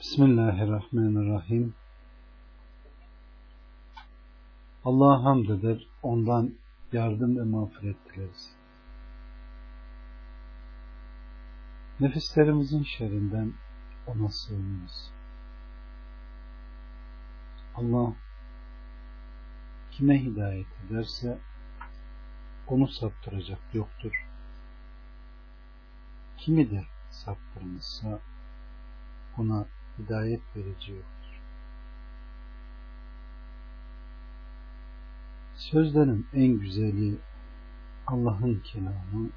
Bismillahirrahmanirrahim. Allah'a hamd eder, ondan yardım ve mağfiret dileriz. Nefislerimizin şerrinden ona sığınırız. Allah kime hidayet ederse onu saptıracak yoktur. Kimi de saptırmışsa ona hidayet verici yoktur. Sözlerin en güzeli Allah'ın kelamı,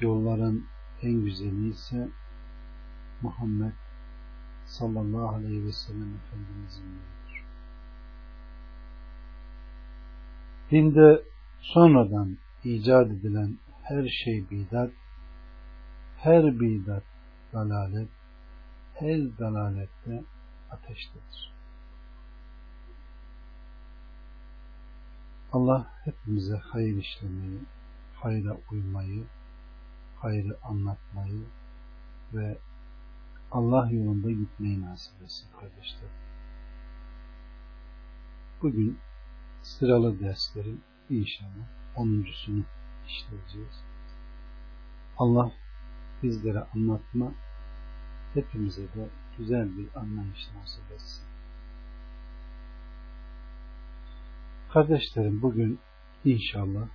yolların en güzeli ise Muhammed sallallahu aleyhi ve sellem Efendimizin yoludur. Dinde sonradan icat edilen her şey bidat, her bidat dalalet, her dalalette ateştedir. Allah hepimize hayır işlemeyi, hayra uymayı, hayrı anlatmayı ve Allah yolunda gitmeyi nasip etsin kardeşler. Bugün sıralı derslerin inşallah onuncusunu işleyeceğiz. Allah bizlere anlatma, hepimize de güzel bir anlayış nasip etsin. Kardeşlerim bugün inşallah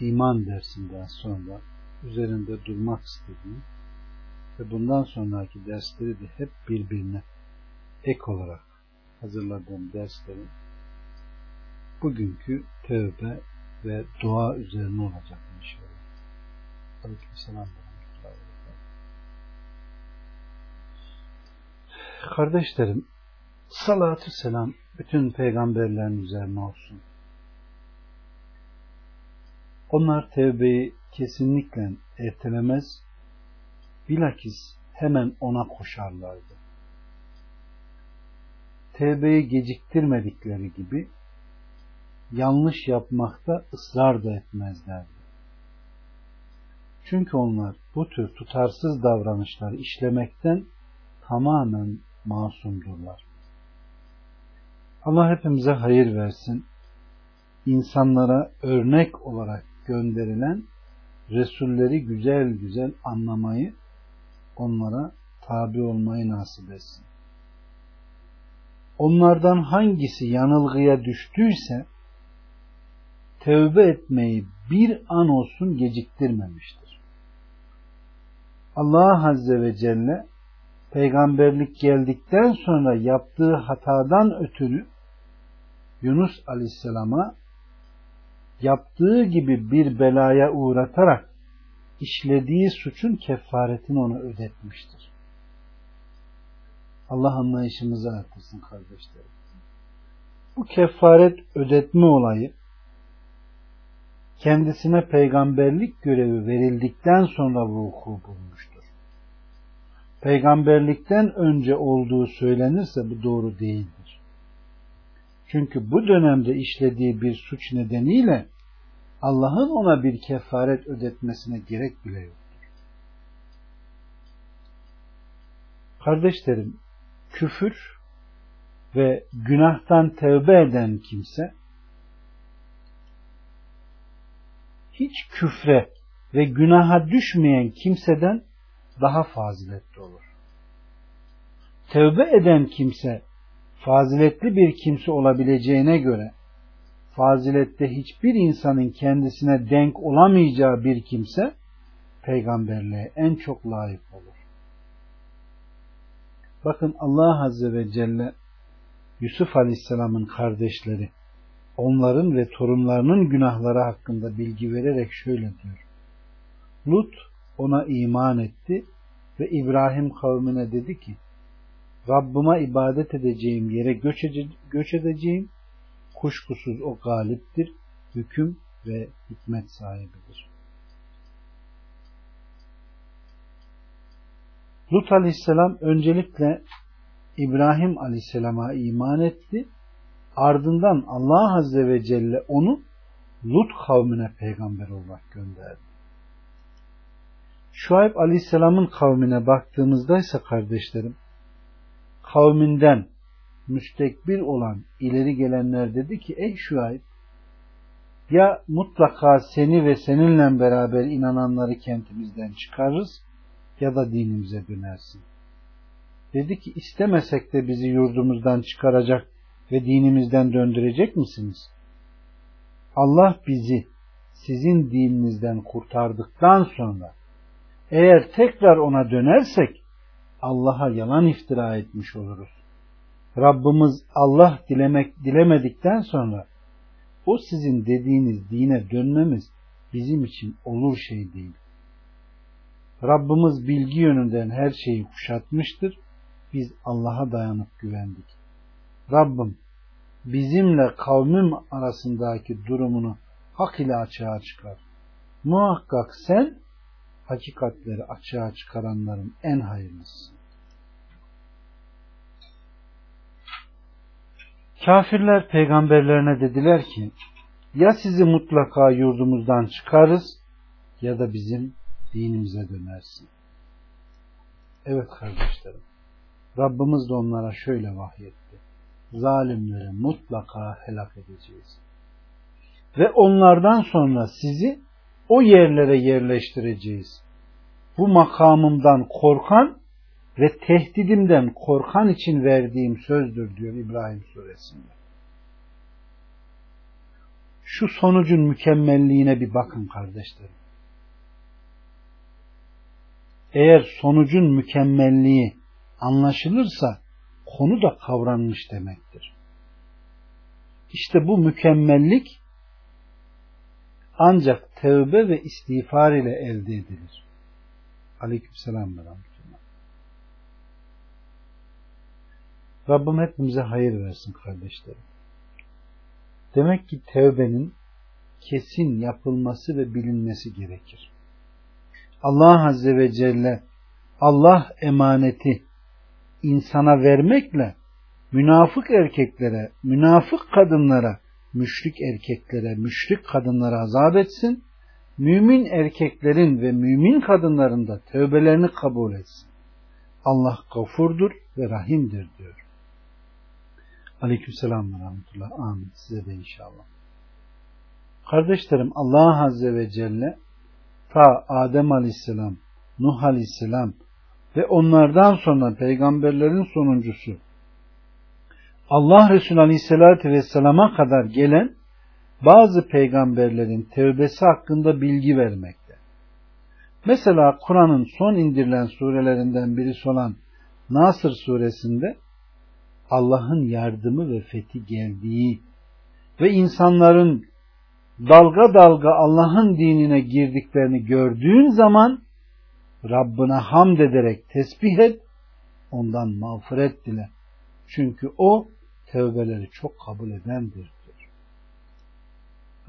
iman dersinden sonra üzerinde durmak istediğim ve bundan sonraki dersleri de hep birbirine ek olarak hazırladığım derslerin bugünkü tövbe ve dua üzerine olacak inşallah. Aleykümselam. Kardeşlerim, salatü selam bütün peygamberlerin üzerine olsun. Onlar tevbeyi kesinlikle ertelemez, bilakis hemen ona koşarlardı. Tevbeyi geciktirmedikleri gibi yanlış yapmakta ısrar da etmezlerdi. Çünkü onlar bu tür tutarsız davranışları işlemekten tamamen masumdurlar. Allah hepimize hayır versin. İnsanlara örnek olarak gönderilen Resulleri güzel güzel anlamayı, onlara tabi olmayı nasip etsin. Onlardan hangisi yanılgıya düştüyse tevbe etmeyi bir an olsun geciktirmemiştir. Allah Azze ve Celle peygamberlik geldikten sonra yaptığı hatadan ötürü Yunus Aleyhisselam'a yaptığı gibi bir belaya uğratarak işlediği suçun kefaretini ona ödetmiştir. Allah anlayışımızı artırsın kardeşlerim. Bu kefaret ödetme olayı kendisine peygamberlik görevi verildikten sonra vuku bulmuştur peygamberlikten önce olduğu söylenirse bu doğru değildir. Çünkü bu dönemde işlediği bir suç nedeniyle Allah'ın ona bir kefaret ödetmesine gerek bile yoktur. Kardeşlerim, küfür ve günahtan tevbe eden kimse hiç küfre ve günaha düşmeyen kimseden daha faziletli olur. Tevbe eden kimse faziletli bir kimse olabileceğine göre fazilette hiçbir insanın kendisine denk olamayacağı bir kimse peygamberliğe en çok layık olur. Bakın Allah Azze ve Celle Yusuf Aleyhisselam'ın kardeşleri onların ve torunlarının günahları hakkında bilgi vererek şöyle diyor. Lut ona iman etti ve İbrahim kavmine dedi ki Rabbıma ibadet edeceğim yere göç, edeceğim kuşkusuz o galiptir hüküm ve hikmet sahibidir. Lut aleyhisselam öncelikle İbrahim aleyhisselama iman etti. Ardından Allah azze ve celle onu Lut kavmine peygamber olarak gönderdi. Şuayb Aleyhisselam'ın kavmine baktığımızda ise kardeşlerim, kavminden müstekbir olan ileri gelenler dedi ki ey Şuayb ya mutlaka seni ve seninle beraber inananları kentimizden çıkarırız ya da dinimize dönersin. Dedi ki istemesek de bizi yurdumuzdan çıkaracak ve dinimizden döndürecek misiniz? Allah bizi sizin dininizden kurtardıktan sonra eğer tekrar ona dönersek Allah'a yalan iftira etmiş oluruz. Rabbimiz Allah dilemek dilemedikten sonra o sizin dediğiniz dine dönmemiz bizim için olur şey değil. Rabbimiz bilgi yönünden her şeyi kuşatmıştır. Biz Allah'a dayanıp güvendik. Rabbim bizimle kavmim arasındaki durumunu hak ile açığa çıkar. Muhakkak sen hakikatleri açığa çıkaranların en hayırlısısın. Kafirler peygamberlerine dediler ki ya sizi mutlaka yurdumuzdan çıkarız ya da bizim dinimize dönersin. Evet kardeşlerim. Rabbimiz de onlara şöyle vahyetti. Zalimleri mutlaka helak edeceğiz. Ve onlardan sonra sizi o yerlere yerleştireceğiz. Bu makamımdan korkan ve tehdidimden korkan için verdiğim sözdür diyor İbrahim suresinde. Şu sonucun mükemmelliğine bir bakın kardeşlerim. Eğer sonucun mükemmelliği anlaşılırsa konu da kavranmış demektir. İşte bu mükemmellik ancak tevbe ve istiğfar ile elde edilir. Aleykümselam ve rahmetullah. Rabbim hepimize hayır versin kardeşlerim. Demek ki tevbenin kesin yapılması ve bilinmesi gerekir. Allah Azze ve Celle Allah emaneti insana vermekle münafık erkeklere, münafık kadınlara, müşrik erkeklere, müşrik kadınlara azap etsin. Mümin erkeklerin ve mümin kadınların da tövbelerini kabul etsin. Allah gafurdur ve rahimdir diyor. Aleykümselam ve rahmetullah. Amin. Size de inşallah. Kardeşlerim Allah Azze ve Celle ta Adem Aleyhisselam, Nuh Aleyhisselam ve onlardan sonra peygamberlerin sonuncusu Allah Resulü Aleyhisselatü Vesselam'a kadar gelen bazı peygamberlerin tevbesi hakkında bilgi vermekte. Mesela Kur'an'ın son indirilen surelerinden birisi olan Nasır suresinde Allah'ın yardımı ve fethi geldiği ve insanların dalga dalga Allah'ın dinine girdiklerini gördüğün zaman Rabbine hamd ederek tesbih et, ondan mağfiret dile. Çünkü o tevbeleri çok kabul edendir.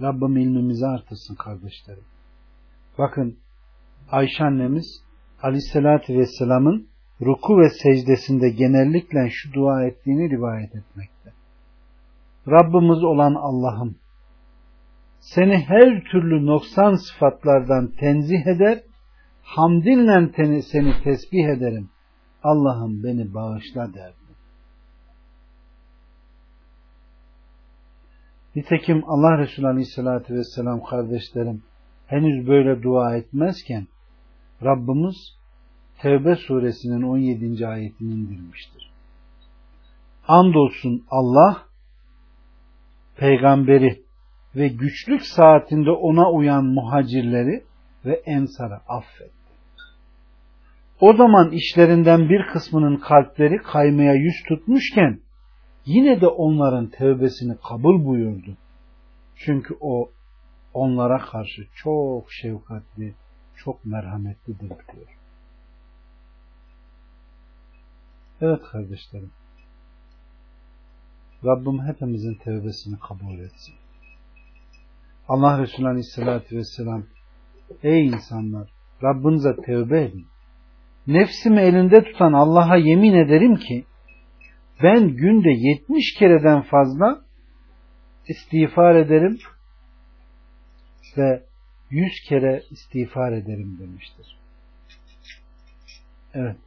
Rabbim ilmimizi artırsın kardeşlerim. Bakın Ayşe annemiz Aleyhisselatü Vesselam'ın ruku ve secdesinde genellikle şu dua ettiğini rivayet etmekte. Rabbimiz olan Allah'ım seni her türlü noksan sıfatlardan tenzih eder, hamdinle seni tesbih ederim. Allah'ım beni bağışla derdi. Nitekim Allah Resulü Aleyhisselatü Vesselam kardeşlerim henüz böyle dua etmezken Rabbimiz Tevbe suresinin 17. ayetini indirmiştir. Andolsun Allah peygamberi ve güçlük saatinde ona uyan muhacirleri ve ensarı affetti. O zaman işlerinden bir kısmının kalpleri kaymaya yüz tutmuşken yine de onların tevbesini kabul buyurdu. Çünkü o onlara karşı çok şefkatli, çok merhametlidir diyor. Evet kardeşlerim. Rabbim hepimizin tevbesini kabul etsin. Allah Resulü Aleyhisselatü Vesselam Ey insanlar! Rabbinize tevbe edin. Nefsimi elinde tutan Allah'a yemin ederim ki ben günde 70 kereden fazla istiğfar ederim ve 100 kere istiğfar ederim demiştir. Evet.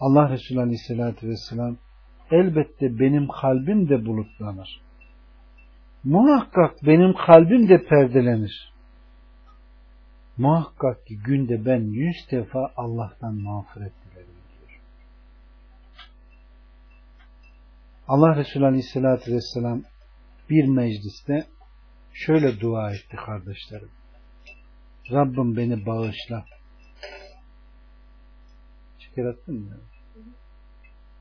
Allah Resulü Aleyhisselatü Vesselam elbette benim kalbim de bulutlanır. Muhakkak benim kalbim de perdelenir. Muhakkak ki günde ben yüz defa Allah'tan mağfiret dilerim diyor. Allah Resulü Aleyhisselatü Vesselam bir mecliste şöyle dua etti kardeşlerim. Rabbim beni bağışla. Şeker attın mı?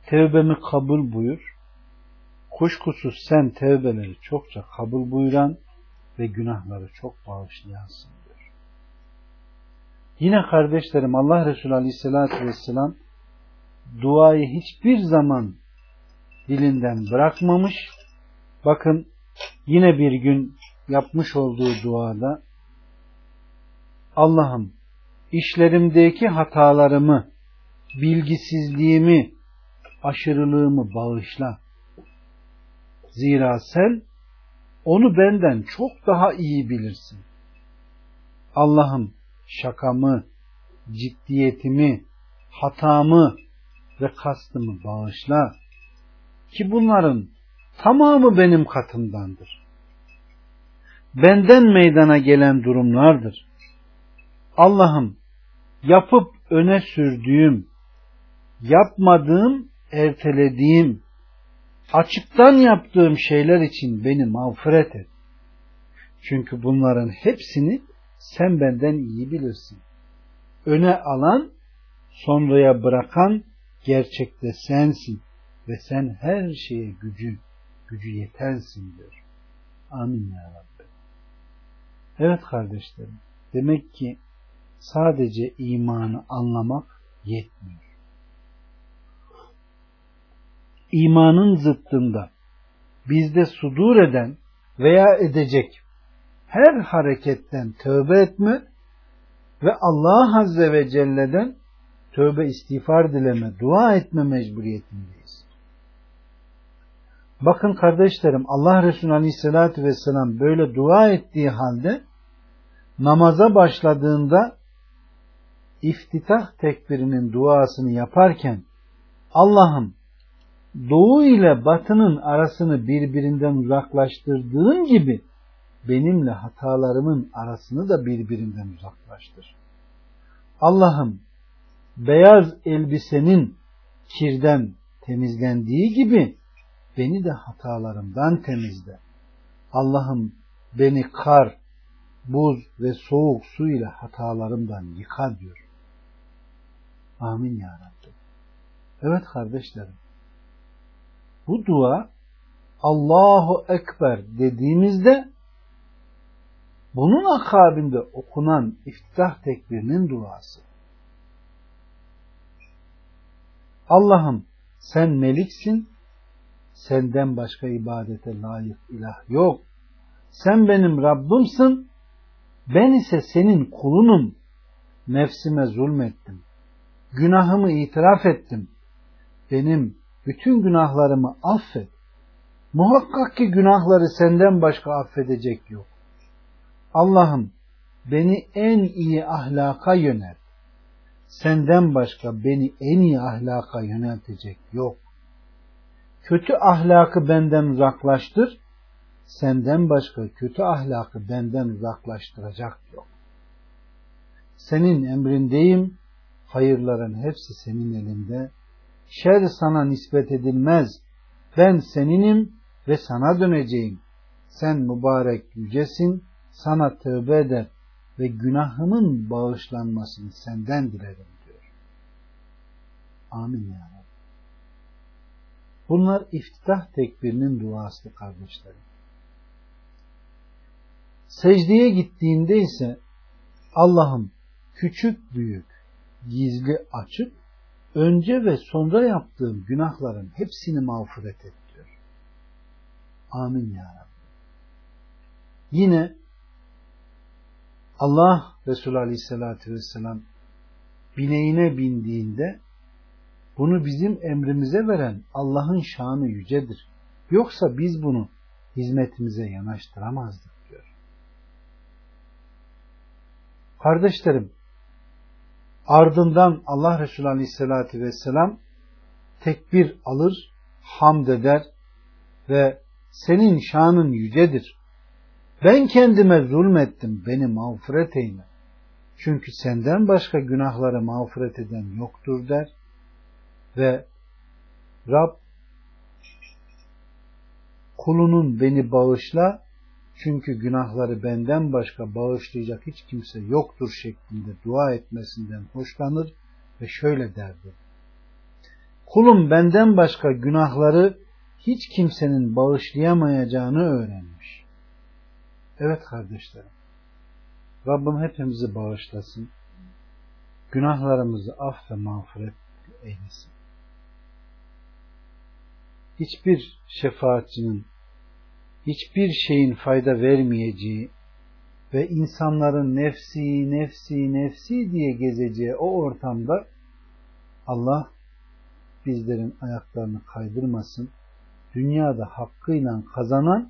Tevbemi kabul buyur. Kuşkusuz sen tevbeleri çokça kabul buyuran ve günahları çok bağışlayansın diyor. Yine kardeşlerim Allah Resulü Aleyhisselatü Vesselam duayı hiçbir zaman dilinden bırakmamış. Bakın yine bir gün yapmış olduğu duada Allah'ım işlerimdeki hatalarımı, bilgisizliğimi, aşırılığımı bağışla. Zira sen onu benden çok daha iyi bilirsin. Allah'ım şakamı, ciddiyetimi, hatamı ve kastımı bağışla ki bunların tamamı benim katımdandır. Benden meydana gelen durumlardır. Allah'ım yapıp öne sürdüğüm, yapmadığım, ertelediğim, açıktan yaptığım şeyler için beni mağfiret et. Çünkü bunların hepsini sen benden iyi bilirsin. Öne alan, sonraya bırakan gerçekte sensin ve sen her şeye gücü, gücü yetensin diyor. Amin ya Rabbi. Evet kardeşlerim, demek ki sadece imanı anlamak yetmiyor. İmanın zıttında bizde sudur eden veya edecek her hareketten tövbe etme ve Allah Azze ve Celle'den tövbe istiğfar dileme, dua etme mecburiyetindeyiz. Bakın kardeşlerim Allah Resulü Aleyhisselatü Vesselam böyle dua ettiği halde namaza başladığında iftitah tekbirinin duasını yaparken Allah'ım doğu ile batının arasını birbirinden uzaklaştırdığın gibi benimle hatalarımın arasını da birbirinden uzaklaştır. Allah'ım beyaz elbisenin kirden temizlendiği gibi beni de hatalarımdan temizle. Allah'ım beni kar, buz ve soğuk su ile hatalarımdan yıka diyor. Amin ya Rabbi. Evet kardeşlerim. Bu dua Allahu Ekber dediğimizde bunun akabinde okunan iftitah tekbirinin duası. Allah'ım sen meliksin, senden başka ibadete layık ilah yok. Sen benim Rabbimsin, ben ise senin kulunum. Nefsime zulmettim. Günahımı itiraf ettim. Benim bütün günahlarımı affet. Muhakkak ki günahları senden başka affedecek yok. Allah'ım beni en iyi ahlaka yönelt. Senden başka beni en iyi ahlaka yöneltecek yok. Kötü ahlakı benden uzaklaştır. Senden başka kötü ahlakı benden uzaklaştıracak yok. Senin emrindeyim. Hayırların hepsi senin elinde. Şer sana nispet edilmez. Ben seninim ve sana döneceğim. Sen mübarek yücesin sana tövbe eder ve günahımın bağışlanmasını senden dilerim diyor. Amin ya. Bunlar iftitah tekbirinin duası kardeşlerim. Secdeye gittiğinde ise Allah'ım küçük büyük, gizli açık, önce ve sonra yaptığım günahların hepsini mağfiret et diyor. Amin ya Rabbi. Yine Allah Resulü Aleyhisselatü Vesselam bineğine bindiğinde bunu bizim emrimize veren Allah'ın şanı yücedir. Yoksa biz bunu hizmetimize yanaştıramazdık diyor. Kardeşlerim, Ardından Allah Resulü Aleyhisselatü Vesselam tekbir alır, hamd eder ve senin şanın yücedir. Ben kendime zulmettim, beni mağfiret eyle. Çünkü senden başka günahları mağfiret eden yoktur der. Ve Rab kulunun beni bağışla çünkü günahları benden başka bağışlayacak hiç kimse yoktur şeklinde dua etmesinden hoşlanır ve şöyle derdi. Kulum benden başka günahları hiç kimsenin bağışlayamayacağını öğrenmiş. Evet kardeşlerim. Rabbim hepimizi bağışlasın. Günahlarımızı af ve mağfiret eylesin. Hiçbir şefaatçinin hiçbir şeyin fayda vermeyeceği ve insanların nefsi, nefsi, nefsi diye gezeceği o ortamda Allah bizlerin ayaklarını kaydırmasın. Dünyada hakkıyla kazanan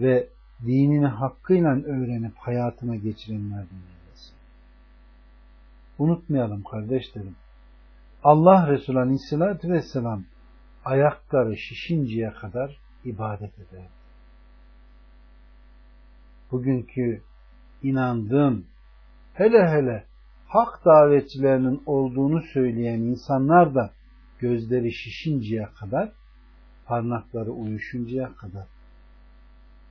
ve dinini hakkıyla öğrenip hayatına geçirenlerden eylesin. Unutmayalım kardeşlerim. Allah Resulü Aleyhisselatü Vesselam ayakları şişinceye kadar ibadet ederdi. Bugünkü inandığım hele hele hak davetçilerinin olduğunu söyleyen insanlar da gözleri şişinceye kadar parmakları uyuşuncaya kadar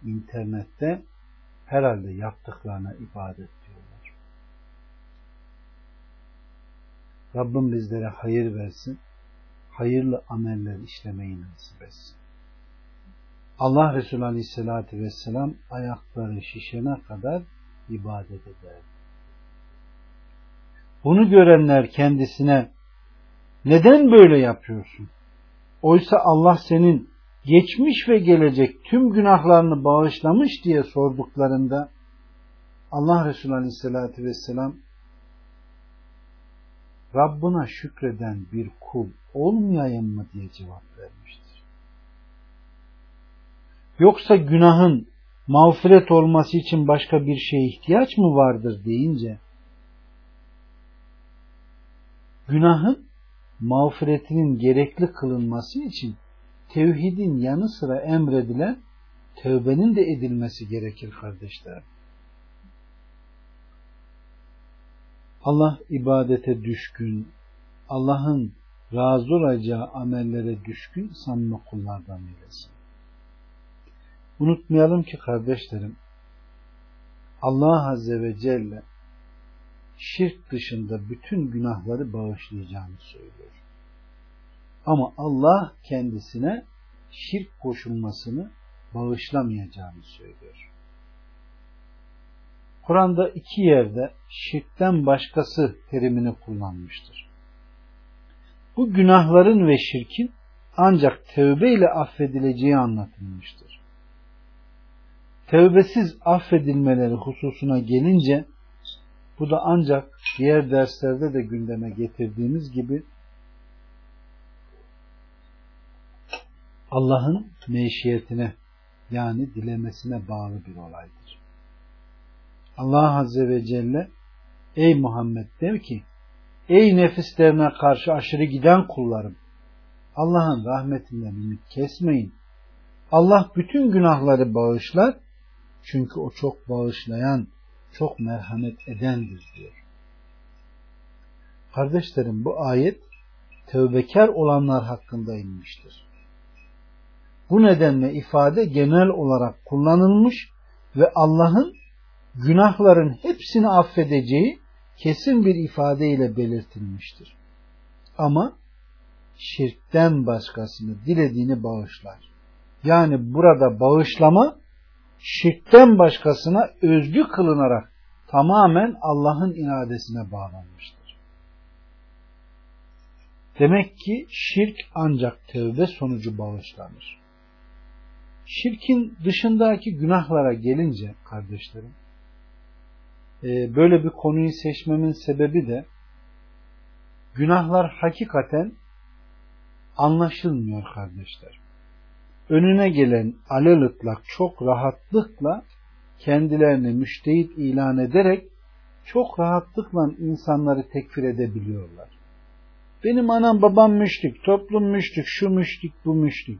internette herhalde yaptıklarına ibadet diyorlar. Rabbim bizlere hayır versin, hayırlı ameller işlemeyi nasip etsin. Allah Resulü Aleyhisselatü Vesselam ayakları şişene kadar ibadet eder. Bunu görenler kendisine neden böyle yapıyorsun? Oysa Allah senin geçmiş ve gelecek tüm günahlarını bağışlamış diye sorduklarında Allah Resulü Aleyhisselatü Vesselam Rabbına şükreden bir kul olmayayım mı diye cevap vermiştir. Yoksa günahın mağfiret olması için başka bir şeye ihtiyaç mı vardır deyince günahın mağfiretinin gerekli kılınması için tevhidin yanı sıra emredilen tövbenin de edilmesi gerekir kardeşler. Allah ibadete düşkün, Allah'ın razı olacağı amellere düşkün samimi kullardan eylesin. Unutmayalım ki kardeşlerim, Allah Azze ve Celle şirk dışında bütün günahları bağışlayacağını söylüyor. Ama Allah kendisine şirk koşulmasını bağışlamayacağını söylüyor. Kur'an'da iki yerde şirkten başkası terimini kullanmıştır. Bu günahların ve şirkin ancak tövbe ile affedileceği anlatılmıştır. Tövbesiz affedilmeleri hususuna gelince bu da ancak diğer derslerde de gündeme getirdiğimiz gibi Allah'ın meşiyetine yani dilemesine bağlı bir olaydır. Allah Azze ve Celle ey Muhammed der ki ey nefislerine karşı aşırı giden kullarım Allah'ın rahmetinden ümit kesmeyin. Allah bütün günahları bağışlar çünkü o çok bağışlayan, çok merhamet edendir diyor. Kardeşlerim bu ayet tövbekar olanlar hakkında inmiştir. Bu nedenle ifade genel olarak kullanılmış ve Allah'ın günahların hepsini affedeceği kesin bir ifadeyle belirtilmiştir. Ama şirkten başkasını dilediğini bağışlar. Yani burada bağışlama şirkten başkasına özgü kılınarak tamamen Allah'ın iradesine bağlanmıştır. Demek ki şirk ancak tevbe sonucu bağışlanır. Şirkin dışındaki günahlara gelince kardeşlerim, e, böyle bir konuyu seçmemin sebebi de günahlar hakikaten anlaşılmıyor kardeşler. Önüne gelen alelıtlak çok rahatlıkla kendilerini müştehit ilan ederek çok rahatlıkla insanları tekfir edebiliyorlar. Benim anam babam müşrik, toplum müşrik, şu müşrik, bu müşrik.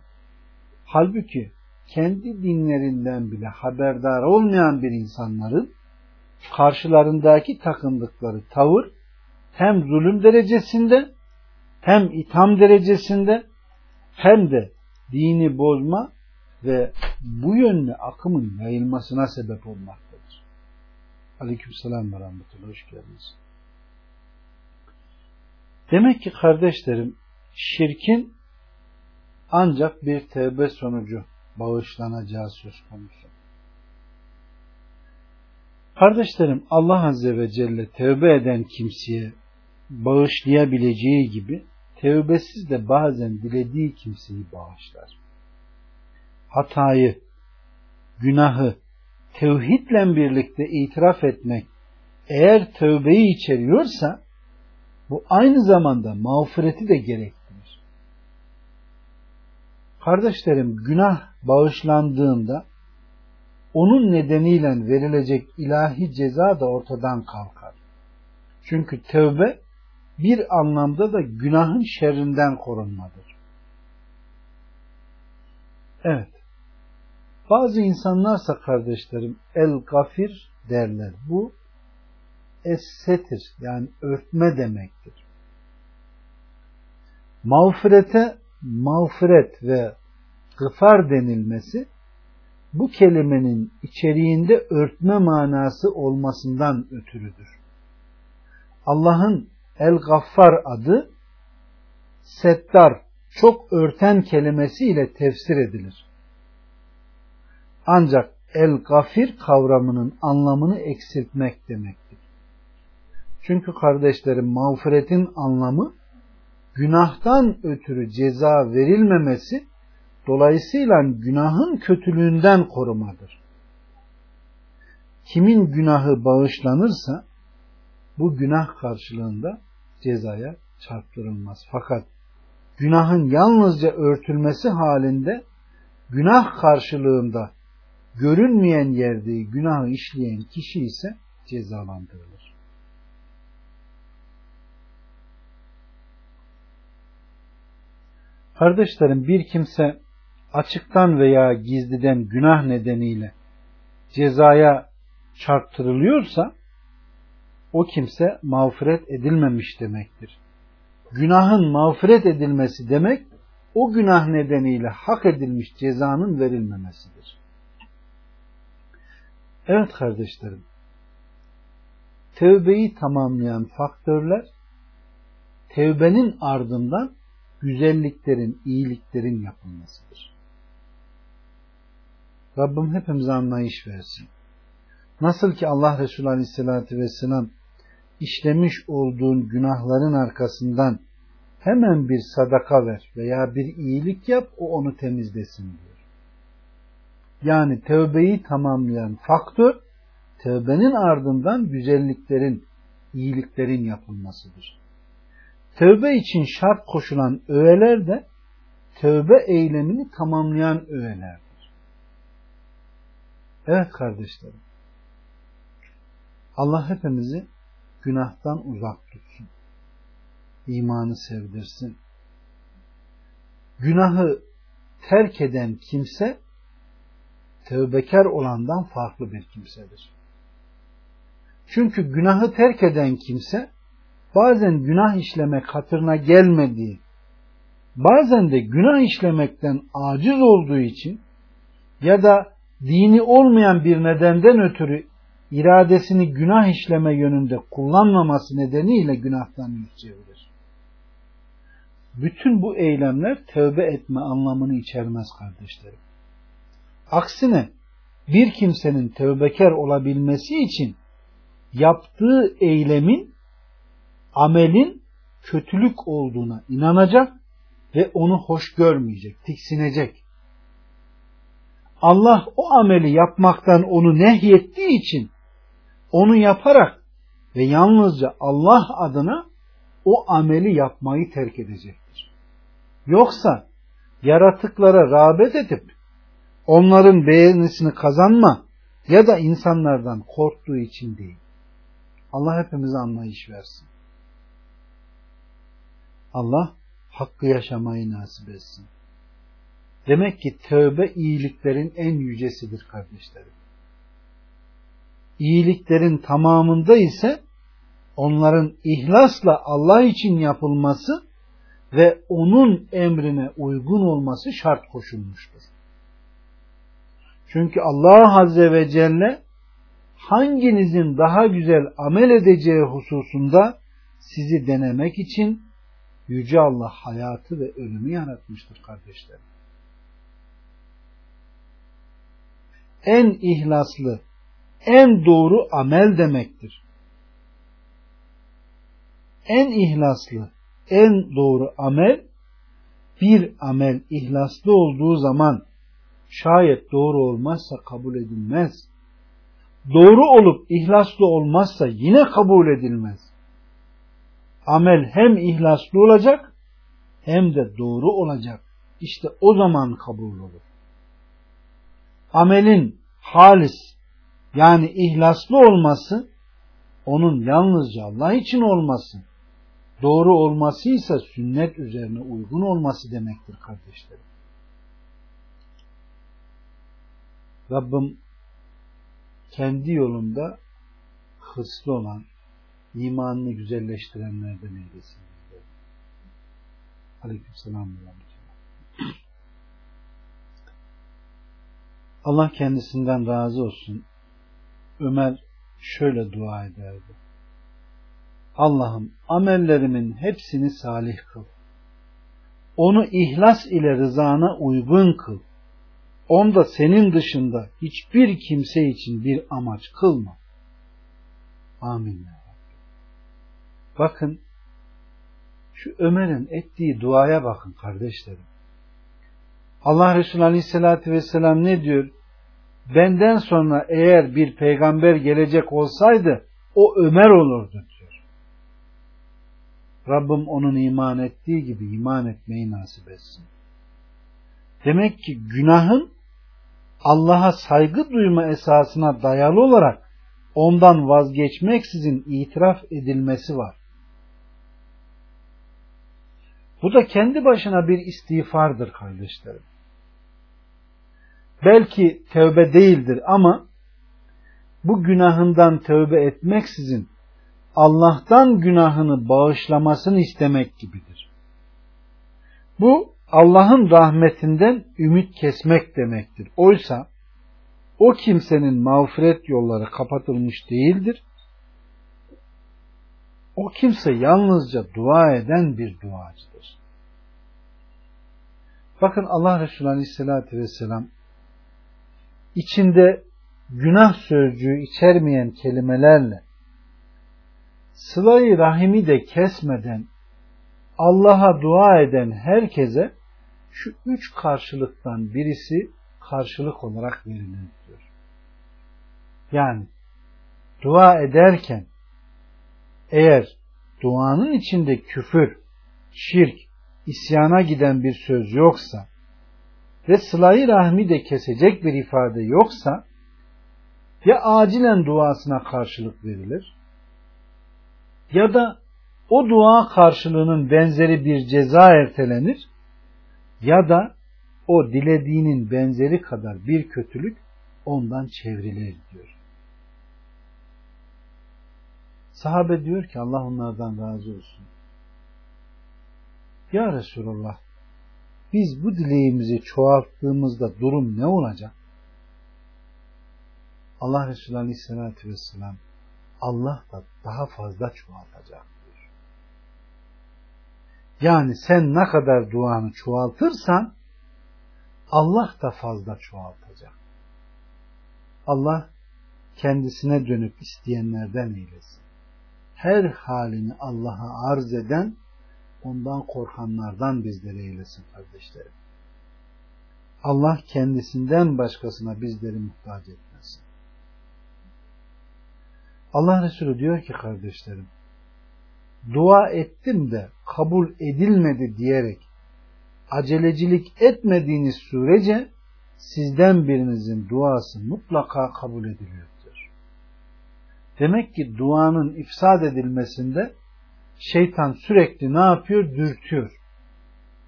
Halbuki kendi dinlerinden bile haberdar olmayan bir insanların karşılarındaki takındıkları tavır hem zulüm derecesinde hem itham derecesinde hem de dini bozma ve bu yönlü akımın yayılmasına sebep olmaktadır. Aleykümselam ve rahmetullah. Hoş geldiniz. Demek ki kardeşlerim şirkin ancak bir tevbe sonucu bağışlanacağı söz konusu. Kardeşlerim Allah Azze ve Celle tevbe eden kimseye bağışlayabileceği gibi tevbesiz de bazen dilediği kimseyi bağışlar. Hatayı, günahı tevhidle birlikte itiraf etmek eğer tövbeyi içeriyorsa bu aynı zamanda mağfireti de gerektirir. Kardeşlerim günah bağışlandığında onun nedeniyle verilecek ilahi ceza da ortadan kalkar. Çünkü tövbe bir anlamda da günahın şerrinden korunmadır. Evet. Bazı insanlarsa kardeşlerim el gafir derler. Bu es-setir yani örtme demektir. Mağfirete mağfiret ve gıfar denilmesi bu kelimenin içeriğinde örtme manası olmasından ötürüdür. Allah'ın El-Gaffar adı Settar, çok örten kelimesiyle tefsir edilir. Ancak El-Gafir kavramının anlamını eksiltmek demektir. Çünkü kardeşlerim mağfiretin anlamı günahtan ötürü ceza verilmemesi dolayısıyla günahın kötülüğünden korumadır. Kimin günahı bağışlanırsa bu günah karşılığında cezaya çarptırılmaz. Fakat günahın yalnızca örtülmesi halinde günah karşılığında görünmeyen yerde günahı işleyen kişi ise cezalandırılır. Kardeşlerim bir kimse açıktan veya gizliden günah nedeniyle cezaya çarptırılıyorsa o kimse mağfiret edilmemiş demektir. Günahın mağfiret edilmesi demek o günah nedeniyle hak edilmiş cezanın verilmemesidir. Evet kardeşlerim, tevbeyi tamamlayan faktörler tevbenin ardından güzelliklerin, iyiliklerin yapılmasıdır. Rabbim hepimize anlayış versin. Nasıl ki Allah Resulü Aleyhisselatü Vesselam işlemiş olduğun günahların arkasından hemen bir sadaka ver veya bir iyilik yap o onu temizlesin diyor. Yani tövbeyi tamamlayan faktör tövbenin ardından güzelliklerin, iyiliklerin yapılmasıdır. Tövbe için şart koşulan öğeler de tövbe eylemini tamamlayan öğelerdir. Evet kardeşlerim. Allah hepimizi günahtan uzak tutsun. İmanı sevdirsin. Günahı terk eden kimse tövbekar olandan farklı bir kimsedir. Çünkü günahı terk eden kimse bazen günah işlemek hatırına gelmediği, bazen de günah işlemekten aciz olduğu için ya da dini olmayan bir nedenden ötürü iradesini günah işleme yönünde kullanmaması nedeniyle günahtan yüz çevirir. Bütün bu eylemler tövbe etme anlamını içermez kardeşlerim. Aksine bir kimsenin tövbekar olabilmesi için yaptığı eylemin, amelin kötülük olduğuna inanacak ve onu hoş görmeyecek, tiksinecek. Allah o ameli yapmaktan onu nehyettiği için onu yaparak ve yalnızca Allah adına o ameli yapmayı terk edecektir. Yoksa yaratıklara rağbet edip onların beğenisini kazanma ya da insanlardan korktuğu için değil. Allah hepimize anlayış versin. Allah hakkı yaşamayı nasip etsin. Demek ki tövbe iyiliklerin en yücesidir kardeşlerim. İyiliklerin tamamında ise onların ihlasla Allah için yapılması ve onun emrine uygun olması şart koşulmuştur. Çünkü Allah Azze ve Celle hanginizin daha güzel amel edeceği hususunda sizi denemek için Yüce Allah hayatı ve ölümü yaratmıştır kardeşlerim. En ihlaslı, en doğru amel demektir. En ihlaslı, en doğru amel bir amel ihlaslı olduğu zaman şayet doğru olmazsa kabul edilmez. Doğru olup ihlaslı olmazsa yine kabul edilmez. Amel hem ihlaslı olacak hem de doğru olacak. İşte o zaman kabul olur. Amelin halis yani ihlaslı olması onun yalnızca Allah için olması doğru olması ise sünnet üzerine uygun olması demektir kardeşlerim. Rabbim kendi yolunda hırslı olan, imanını güzelleştirenlerden eylesin. Aleyküm selam. Allah kendisinden razı olsun. Ömer şöyle dua ederdi. Allah'ım amellerimin hepsini salih kıl. Onu ihlas ile rızana uygun kıl. Onda senin dışında hiçbir kimse için bir amaç kılma. Amin. Bakın şu Ömer'in ettiği duaya bakın kardeşlerim. Allah Resulü Aleyhisselatü Vesselam ne diyor? Benden sonra eğer bir peygamber gelecek olsaydı o Ömer olurdu Rabbim onun iman ettiği gibi iman etmeyi nasip etsin. Demek ki günahın Allah'a saygı duyma esasına dayalı olarak ondan vazgeçmeksizin itiraf edilmesi var. Bu da kendi başına bir istiğfardır kardeşlerim. Belki tövbe değildir ama bu günahından tövbe etmeksizin Allah'tan günahını bağışlamasını istemek gibidir. Bu Allah'ın rahmetinden ümit kesmek demektir. Oysa o kimsenin mağfiret yolları kapatılmış değildir. O kimse yalnızca dua eden bir duacıdır. Bakın Allah Resulü Aleyhisselatü Vesselam içinde günah sözcüğü içermeyen kelimelerle sılayı rahimi de kesmeden Allah'a dua eden herkese şu üç karşılıktan birisi karşılık olarak verilir diyor. Yani dua ederken eğer duanın içinde küfür, şirk, isyana giden bir söz yoksa ve sılayı rahmi de kesecek bir ifade yoksa ya acilen duasına karşılık verilir ya da o dua karşılığının benzeri bir ceza ertelenir ya da o dilediğinin benzeri kadar bir kötülük ondan çevrilir diyor. Sahabe diyor ki Allah onlardan razı olsun. Ya Resulallah biz bu dileğimizi çoğalttığımızda durum ne olacak? Allah Resulü Aleyhisselatü Vesselam Allah da daha fazla çoğaltacak diyor. Yani sen ne kadar duanı çoğaltırsan Allah da fazla çoğaltacak. Allah kendisine dönüp isteyenlerden eylesin. Her halini Allah'a arz eden ondan korkanlardan bizleri eylesin kardeşlerim. Allah kendisinden başkasına bizleri muhtaç etmesin. Allah Resulü diyor ki kardeşlerim, dua ettim de kabul edilmedi diyerek acelecilik etmediğiniz sürece sizden birinizin duası mutlaka kabul ediliyordur. Demek ki duanın ifsad edilmesinde şeytan sürekli ne yapıyor? Dürtüyor.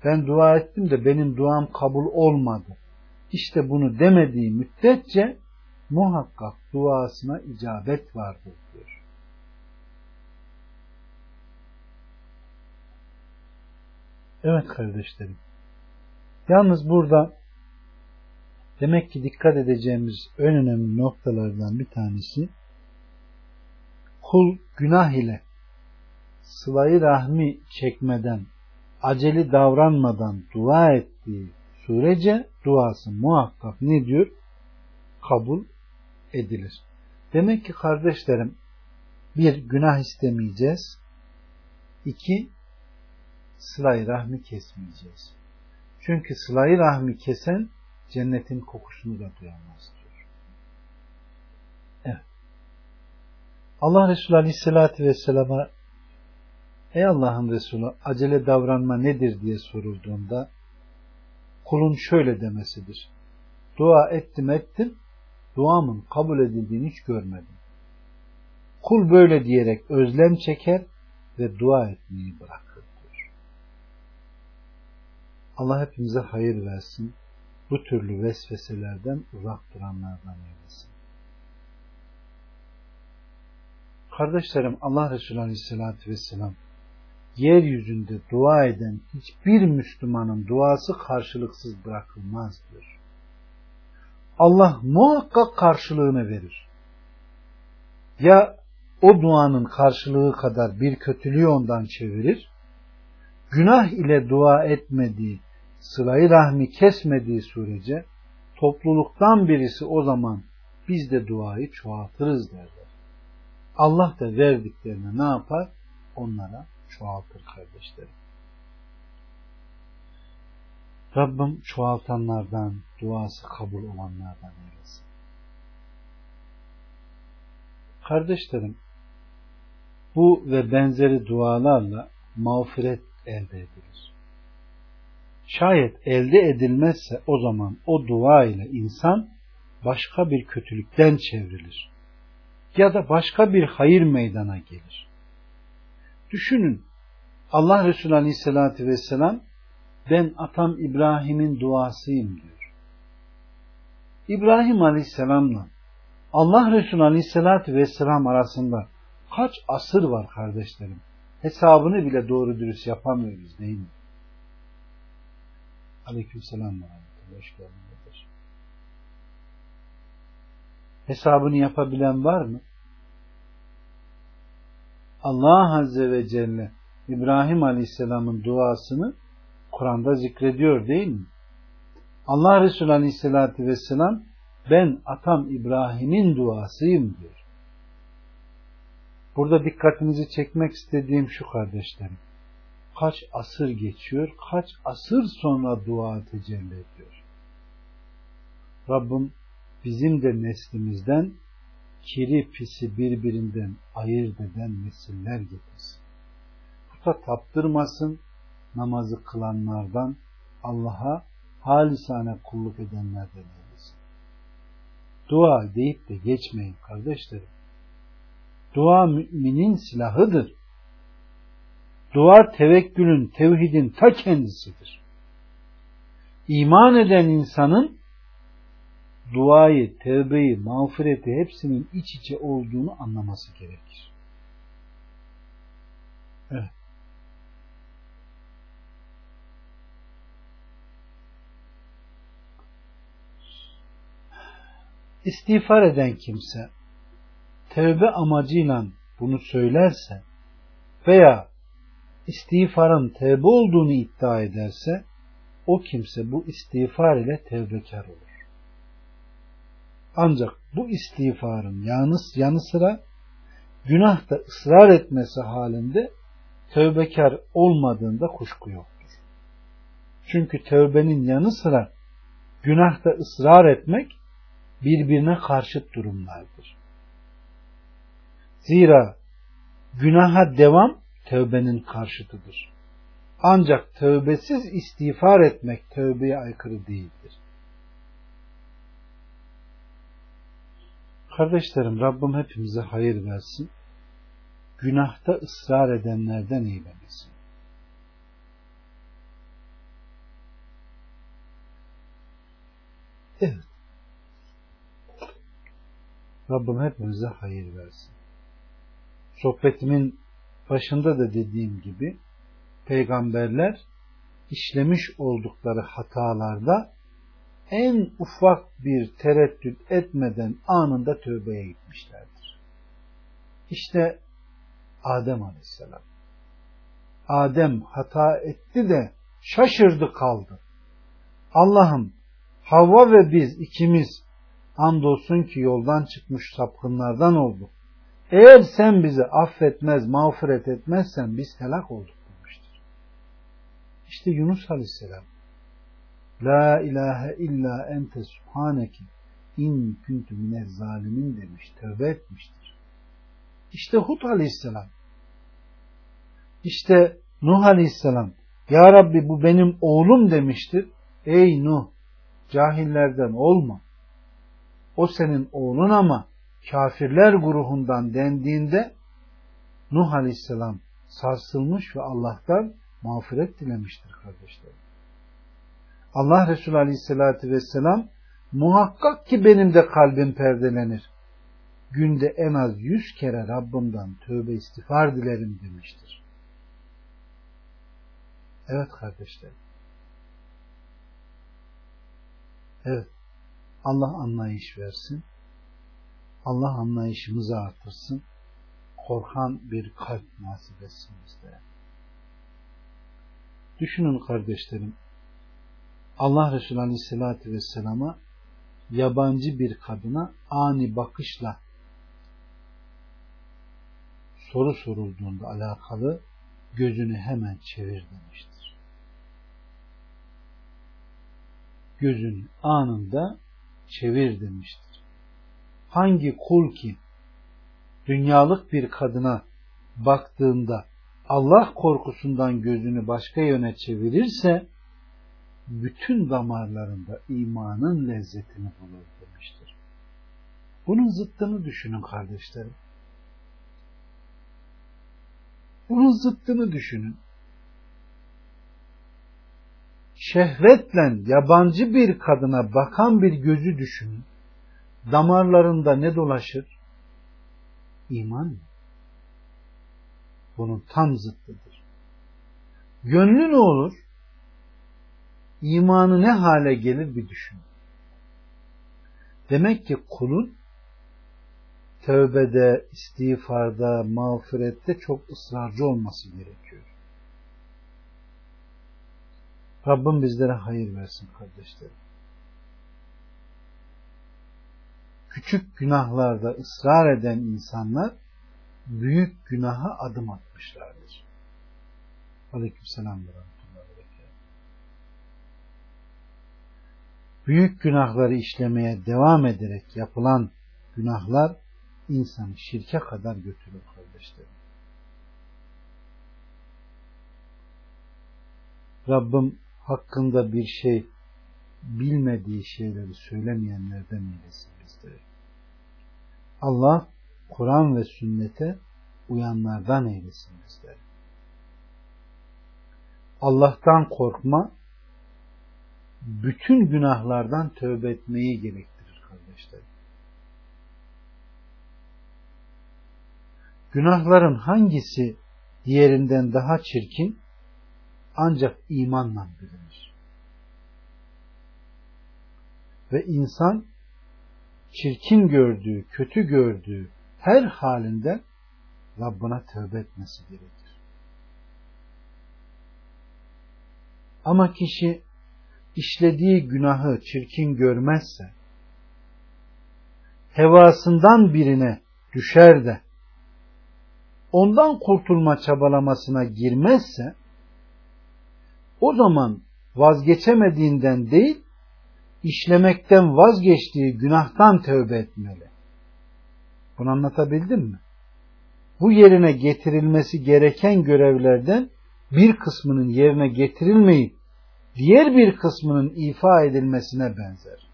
Ben dua ettim de benim duam kabul olmadı. İşte bunu demediği müddetçe muhakkak duasına icabet vardır diyor. Evet kardeşlerim. Yalnız burada demek ki dikkat edeceğimiz en önemli noktalardan bir tanesi kul günah ile sılayı rahmi çekmeden, aceli davranmadan dua ettiği sürece duası muhakkak ne diyor? Kabul edilir. Demek ki kardeşlerim bir günah istemeyeceğiz. iki sılayı rahmi kesmeyeceğiz. Çünkü sılayı rahmi kesen cennetin kokusunu da duyamaz diyor. Evet. Allah Resulü Aleyhisselatü Vesselam'a Ey Allah'ın Resulü acele davranma nedir diye sorulduğunda kulun şöyle demesidir. Dua ettim ettim duamın kabul edildiğini hiç görmedim. Kul böyle diyerek özlem çeker ve dua etmeyi bırakır. Allah hepimize hayır versin. Bu türlü vesveselerden uzak duranlardan eylesin. Kardeşlerim Allah Resulü Aleyhisselatü Vesselam yeryüzünde dua eden hiçbir Müslümanın duası karşılıksız bırakılmaz diyor. Allah muhakkak karşılığını verir. Ya o duanın karşılığı kadar bir kötülüğü ondan çevirir, günah ile dua etmediği, sılayı rahmi kesmediği sürece topluluktan birisi o zaman biz de duayı çoğaltırız derler. Allah da verdiklerini ne yapar? Onlara çoğaltır kardeşlerim. Rabbim çoğaltanlardan, duası kabul olanlardan eylesin. Kardeşlerim, bu ve benzeri dualarla mağfiret elde edilir. Şayet elde edilmezse o zaman o dua ile insan başka bir kötülükten çevrilir. Ya da başka bir hayır meydana gelir. Düşünün, Allah Resulü Aleyhisselatü Vesselam ben atam İbrahim'in duasıyım diyor. İbrahim Aleyhisselam'la Allah Resulü Aleyhisselatü Vesselam arasında kaç asır var kardeşlerim? Hesabını bile doğru dürüst yapamıyoruz değil mi? Aleyküm selam. Hoş geldin. Hesabını yapabilen var mı? Allah Azze ve Celle İbrahim Aleyhisselam'ın duasını Kur'an'da zikrediyor değil mi? Allah Resulü Aleyhisselatü Vesselam ben atam İbrahim'in duasıyım diyor. Burada dikkatinizi çekmek istediğim şu kardeşlerim. Kaç asır geçiyor, kaç asır sonra dua tecelli ediyor. Rabbim bizim de neslimizden kiri pisi birbirinden ayırt eden nesiller getirsin. Puta taptırmasın, namazı kılanlardan, Allah'a halisane kulluk edenlerden eylesin. Dua deyip de geçmeyin kardeşlerim. Dua müminin silahıdır. Dua tevekkülün, tevhidin ta kendisidir. İman eden insanın duayı, tevbeyi, mağfireti hepsinin iç içe olduğunu anlaması gerekir. Evet. İstiğfar eden kimse tevbe amacıyla bunu söylerse veya istiğfarın tevbe olduğunu iddia ederse o kimse bu istiğfar ile tevbekar olur. Ancak bu istiğfarın yanı, yanı sıra günahta ısrar etmesi halinde tövbekar olmadığında kuşku yoktur. Çünkü tövbenin yanı sıra günahta ısrar etmek birbirine karşıt durumlardır. Zira günaha devam tövbenin karşıtıdır. Ancak tövbesiz istiğfar etmek tövbeye aykırı değildir. Kardeşlerim Rabbim hepimize hayır versin. Günahta ısrar edenlerden eylemesin. Evet. Rabbim hepimize hayır versin. Sohbetimin başında da dediğim gibi peygamberler işlemiş oldukları hatalarda en ufak bir tereddüt etmeden anında tövbeye gitmişlerdir. İşte Adem Aleyhisselam. Adem hata etti de şaşırdı kaldı. Allah'ım Havva ve biz ikimiz andolsun ki yoldan çıkmış sapkınlardan olduk. Eğer sen bizi affetmez, mağfiret etmezsen biz helak olduk demiştir. İşte Yunus Aleyhisselam La ilahe illa ente subhaneki in kuntu minez zalimin demiş, tövbe etmiştir. İşte Hud Aleyhisselam İşte Nuh Aleyhisselam Ya Rabbi bu benim oğlum demiştir. Ey Nuh cahillerden olma. O senin oğlun ama kafirler grubundan dendiğinde Nuh Aleyhisselam sarsılmış ve Allah'tan mağfiret dilemiştir kardeşlerim. Allah Resulü Aleyhisselatü Vesselam muhakkak ki benim de kalbim perdelenir. Günde en az yüz kere Rabbimden tövbe istiğfar dilerim demiştir. Evet kardeşlerim. Evet. Allah anlayış versin. Allah anlayışımızı artırsın. Korkan bir kalp nasip etsin bizlere. Düşünün kardeşlerim. Allah Resulü Aleyhisselatü Vesselam'a yabancı bir kadına ani bakışla soru sorulduğunda alakalı gözünü hemen çevir demiştir. Gözünü anında çevir demiştir. Hangi kul ki dünyalık bir kadına baktığında Allah korkusundan gözünü başka yöne çevirirse bütün damarlarında imanın lezzetini bulur demiştir. Bunun zıttını düşünün kardeşlerim. Bunun zıttını düşünün. Şehvetle yabancı bir kadına bakan bir gözü düşünün. Damarlarında ne dolaşır? İman mı? Bunun tam zıttıdır. Gönlü ne olur? İmanı ne hale gelir bir düşün. Demek ki kulun tövbede, istiğfarda, mağfirette çok ısrarcı olması gerekiyor. Rabbim bizlere hayır versin kardeşlerim. Küçük günahlarda ısrar eden insanlar büyük günaha adım atmışlardır. Aleykümselam ve büyük günahları işlemeye devam ederek yapılan günahlar insanı şirke kadar götürür kardeşlerim. Rabbim hakkında bir şey bilmediği şeyleri söylemeyenlerden eylesin bizleri. Allah Kur'an ve sünnete uyanlardan eylesin bizleri. Allah'tan korkma bütün günahlardan tövbe etmeyi gerektirir kardeşler. Günahların hangisi diğerinden daha çirkin ancak imanla bilinir. Ve insan çirkin gördüğü, kötü gördüğü her halinden Rabbına tövbe etmesi gerekir. Ama kişi işlediği günahı çirkin görmezse, hevasından birine düşer de, ondan kurtulma çabalamasına girmezse, o zaman vazgeçemediğinden değil, işlemekten vazgeçtiği günahtan tövbe etmeli. Bunu anlatabildim mi? Bu yerine getirilmesi gereken görevlerden bir kısmının yerine getirilmeyip diğer bir kısmının ifa edilmesine benzer.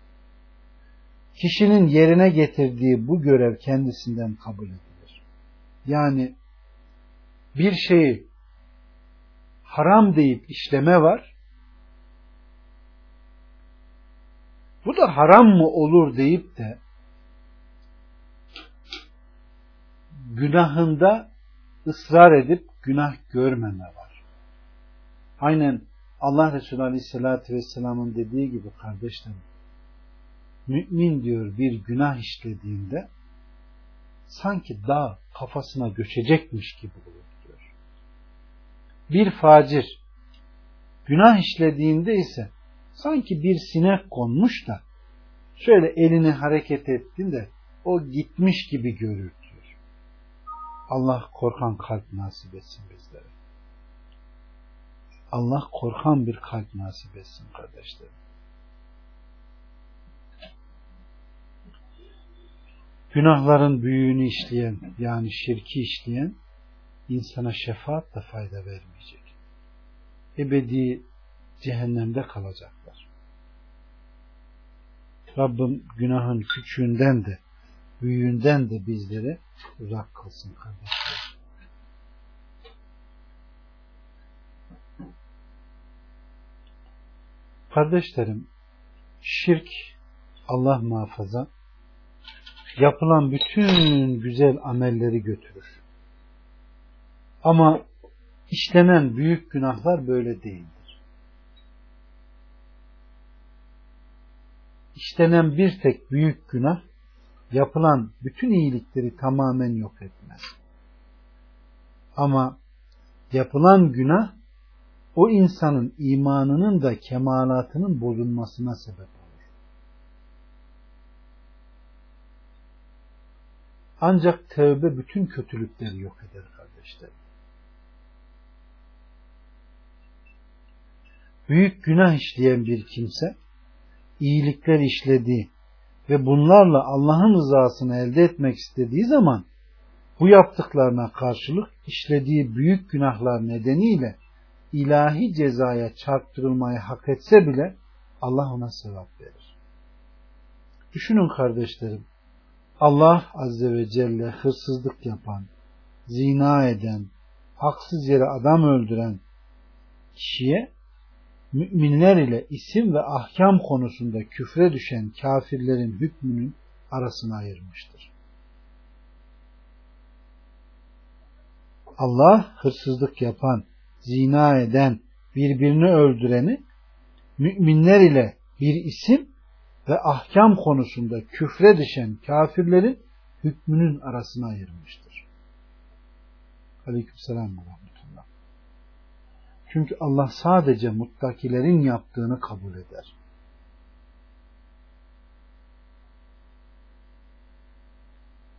kişinin yerine getirdiği bu görev kendisinden kabul edilir. Yani bir şeyi haram deyip işleme var. Bu da haram mı olur deyip de günahında ısrar edip günah görmeme var. Aynen Allah Resulü Aleyhisselatü Vesselam'ın dediği gibi kardeşlerim, mümin diyor bir günah işlediğinde sanki dağ kafasına göçecekmiş gibi olur diyor. Bir facir günah işlediğinde ise sanki bir sinek konmuş da şöyle elini hareket ettiğinde o gitmiş gibi görür diyor. Allah korkan kalp nasip etsin bizlere. Allah korkan bir kalp nasip etsin kardeşlerim. Günahların büyüğünü işleyen yani şirki işleyen insana şefaat da fayda vermeyecek. Ebedi cehennemde kalacaklar. Rabbim günahın küçüğünden de büyüğünden de bizleri uzak kılsın kardeşler. Kardeşlerim, şirk Allah muhafaza yapılan bütün güzel amelleri götürür. Ama işlenen büyük günahlar böyle değildir. İşlenen bir tek büyük günah yapılan bütün iyilikleri tamamen yok etmez. Ama yapılan günah o insanın imanının da kemalatının bozulmasına sebep olur. Ancak tövbe bütün kötülükleri yok eder kardeşlerim. Büyük günah işleyen bir kimse iyilikler işlediği ve bunlarla Allah'ın rızasını elde etmek istediği zaman bu yaptıklarına karşılık işlediği büyük günahlar nedeniyle ilahi cezaya çarptırılmayı hak etse bile Allah ona sevap verir. Düşünün kardeşlerim, Allah Azze ve Celle hırsızlık yapan, zina eden, haksız yere adam öldüren kişiye müminler ile isim ve ahkam konusunda küfre düşen kafirlerin hükmünün arasına ayırmıştır. Allah hırsızlık yapan, zina eden, birbirini öldüreni müminler ile bir isim ve ahkam konusunda küfre düşen kafirlerin hükmünün arasına ayırmıştır. Aleykümselam ve rahmetullah. Çünkü Allah sadece muttakilerin yaptığını kabul eder.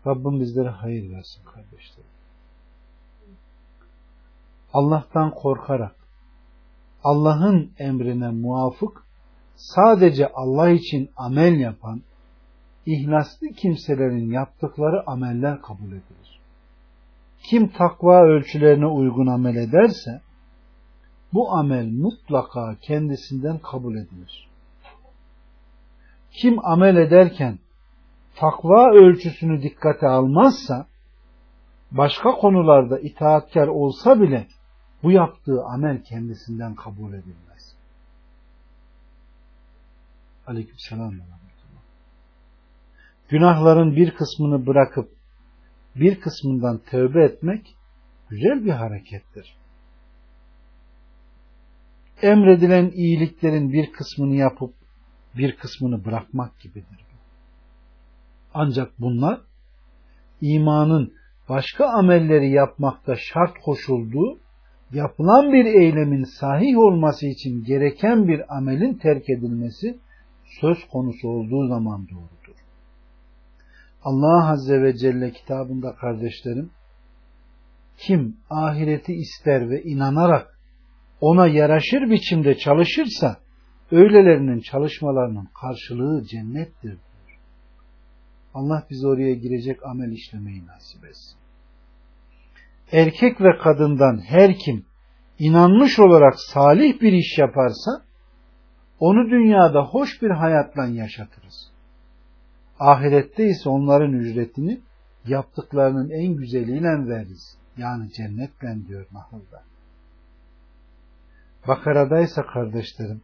Rabbim bizlere hayır versin kardeşlerim. Allah'tan korkarak Allah'ın emrine muvafık sadece Allah için amel yapan ihlaslı kimselerin yaptıkları ameller kabul edilir. Kim takva ölçülerine uygun amel ederse bu amel mutlaka kendisinden kabul edilir. Kim amel ederken takva ölçüsünü dikkate almazsa başka konularda itaatkar olsa bile bu yaptığı amel kendisinden kabul edilmez. Aleyküm selam. Günahların bir kısmını bırakıp bir kısmından tövbe etmek güzel bir harekettir. Emredilen iyiliklerin bir kısmını yapıp bir kısmını bırakmak gibidir. Ancak bunlar imanın başka amelleri yapmakta şart koşulduğu yapılan bir eylemin sahih olması için gereken bir amelin terk edilmesi söz konusu olduğu zaman doğrudur. Allah Azze ve Celle kitabında kardeşlerim, kim ahireti ister ve inanarak ona yaraşır biçimde çalışırsa, öylelerinin çalışmalarının karşılığı cennettir. Allah bizi oraya girecek amel işlemeyi nasip etsin erkek ve kadından her kim inanmış olarak salih bir iş yaparsa onu dünyada hoş bir hayatla yaşatırız. Ahirette ise onların ücretini yaptıklarının en güzeliyle veririz. Yani cennetle diyor Nahl'da. Bakara'da ise kardeşlerim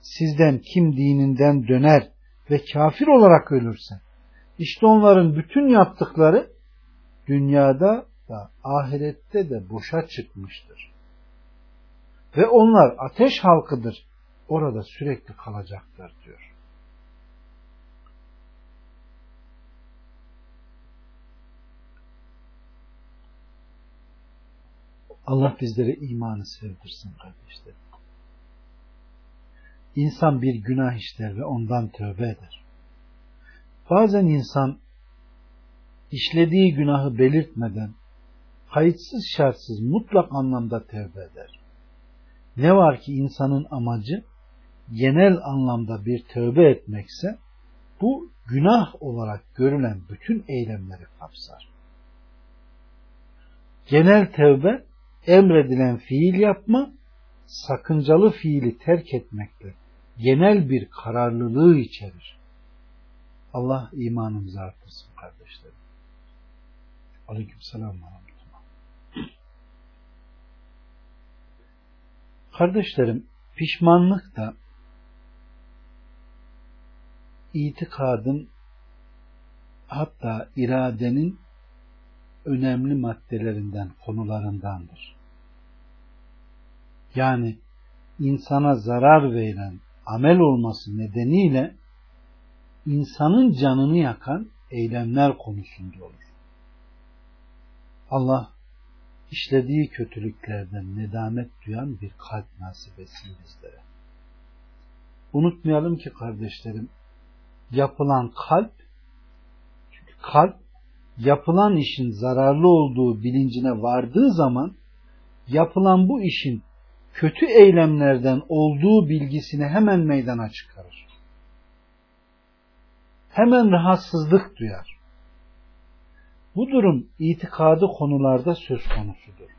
sizden kim dininden döner ve kafir olarak ölürse işte onların bütün yaptıkları dünyada da ahirette de boşa çıkmıştır. Ve onlar ateş halkıdır. Orada sürekli kalacaklar diyor. Allah bizlere imanı sevdirsin kardeşlerim. İnsan bir günah işler ve ondan tövbe eder. Bazen insan işlediği günahı belirtmeden kayıtsız şartsız mutlak anlamda tevbe eder. Ne var ki insanın amacı genel anlamda bir tövbe etmekse bu günah olarak görülen bütün eylemleri kapsar. Genel tövbe emredilen fiil yapma, sakıncalı fiili terk etmekle genel bir kararlılığı içerir. Allah imanımızı artırsın kardeşlerim. Aleyküm selam Kardeşlerim, pişmanlık da itikadın hatta iradenin önemli maddelerinden, konularındandır. Yani insana zarar veren amel olması nedeniyle insanın canını yakan eylemler konusunda olur. Allah işlediği kötülüklerden nedamet duyan bir kalp nasip etsin bizlere. Unutmayalım ki kardeşlerim, yapılan kalp, çünkü kalp yapılan işin zararlı olduğu bilincine vardığı zaman yapılan bu işin kötü eylemlerden olduğu bilgisini hemen meydana çıkarır. Hemen rahatsızlık duyar. Bu durum itikadı konularda söz konusudur.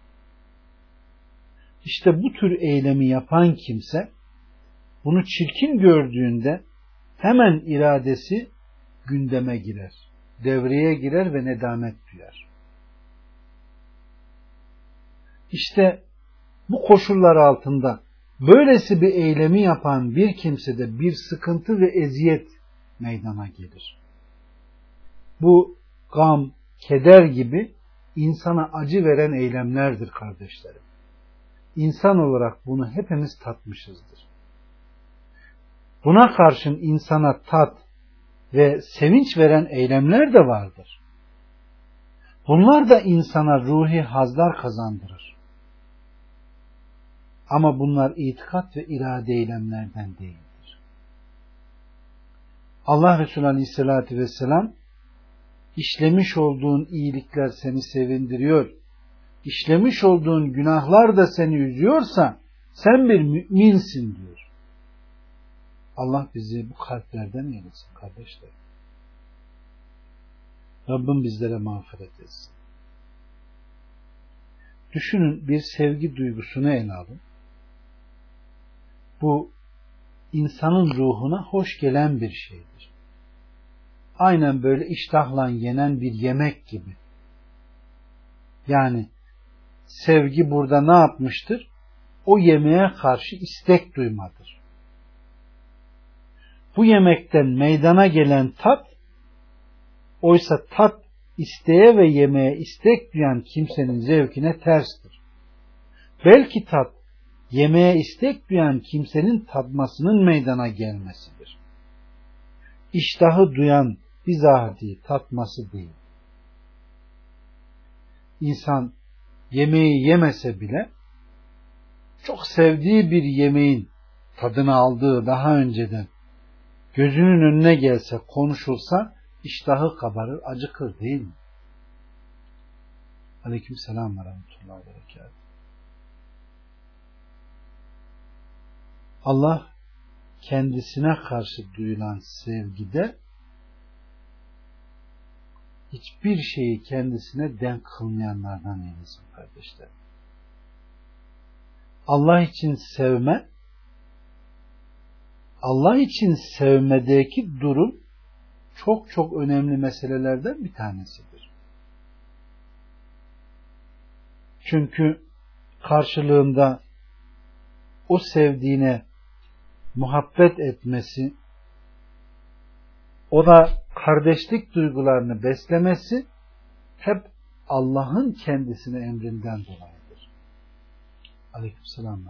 İşte bu tür eylemi yapan kimse bunu çirkin gördüğünde hemen iradesi gündeme girer. Devreye girer ve nedamet duyar. İşte bu koşullar altında böylesi bir eylemi yapan bir kimsede bir sıkıntı ve eziyet meydana gelir. Bu gam, keder gibi insana acı veren eylemlerdir kardeşlerim. İnsan olarak bunu hepimiz tatmışızdır. Buna karşın insana tat ve sevinç veren eylemler de vardır. Bunlar da insana ruhi hazlar kazandırır. Ama bunlar itikat ve irade eylemlerden değildir. Allah Resulü Aleyhisselatü Vesselam işlemiş olduğun iyilikler seni sevindiriyor, işlemiş olduğun günahlar da seni üzüyorsa sen bir müminsin diyor. Allah bizi bu kalplerden eylesin kardeşler. Rabbim bizlere mağfiret etsin. Düşünün bir sevgi duygusunu ele alın. Bu insanın ruhuna hoş gelen bir şeydir aynen böyle iştahla yenen bir yemek gibi. Yani sevgi burada ne yapmıştır? O yemeğe karşı istek duymadır. Bu yemekten meydana gelen tat, oysa tat isteğe ve yemeğe istek duyan kimsenin zevkine terstir. Belki tat, yemeğe istek duyan kimsenin tadmasının meydana gelmesidir. İştahı duyan bizatihi tatması değil. İnsan yemeği yemese bile çok sevdiği bir yemeğin tadını aldığı daha önceden gözünün önüne gelse, konuşulsa iştahı kabarır, acıkır değil mi? Aleyküm selam ve rahmetullahi Allah kendisine karşı duyulan sevgide hiçbir şeyi kendisine denk kılmayanlardan eylesin kardeşler. Allah için sevme, Allah için sevmedeki durum çok çok önemli meselelerden bir tanesidir. Çünkü karşılığında o sevdiğine muhabbet etmesi, o da kardeşlik duygularını beslemesi hep Allah'ın kendisine emrinden dolayıdır. Aleykümselam.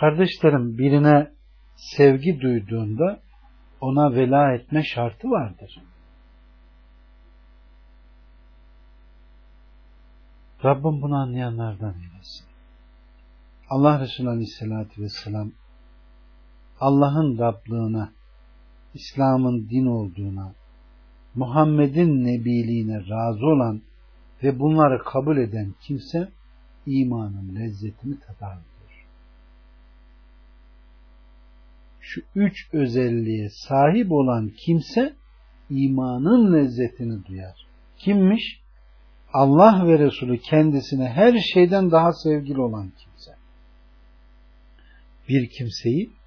Kardeşlerim birine sevgi duyduğunda ona vela etme şartı vardır. Rabbim bunu anlayanlardan eylesin. Allah Resulü Aleyhisselatü Vesselam Allah'ın Rablığına, İslam'ın din olduğuna, Muhammed'in nebiliğine razı olan ve bunları kabul eden kimse imanın lezzetini tadar diyor. Şu üç özelliğe sahip olan kimse imanın lezzetini duyar. Kimmiş? Allah ve Resulü kendisine her şeyden daha sevgili olan kimse. Bir kimseyi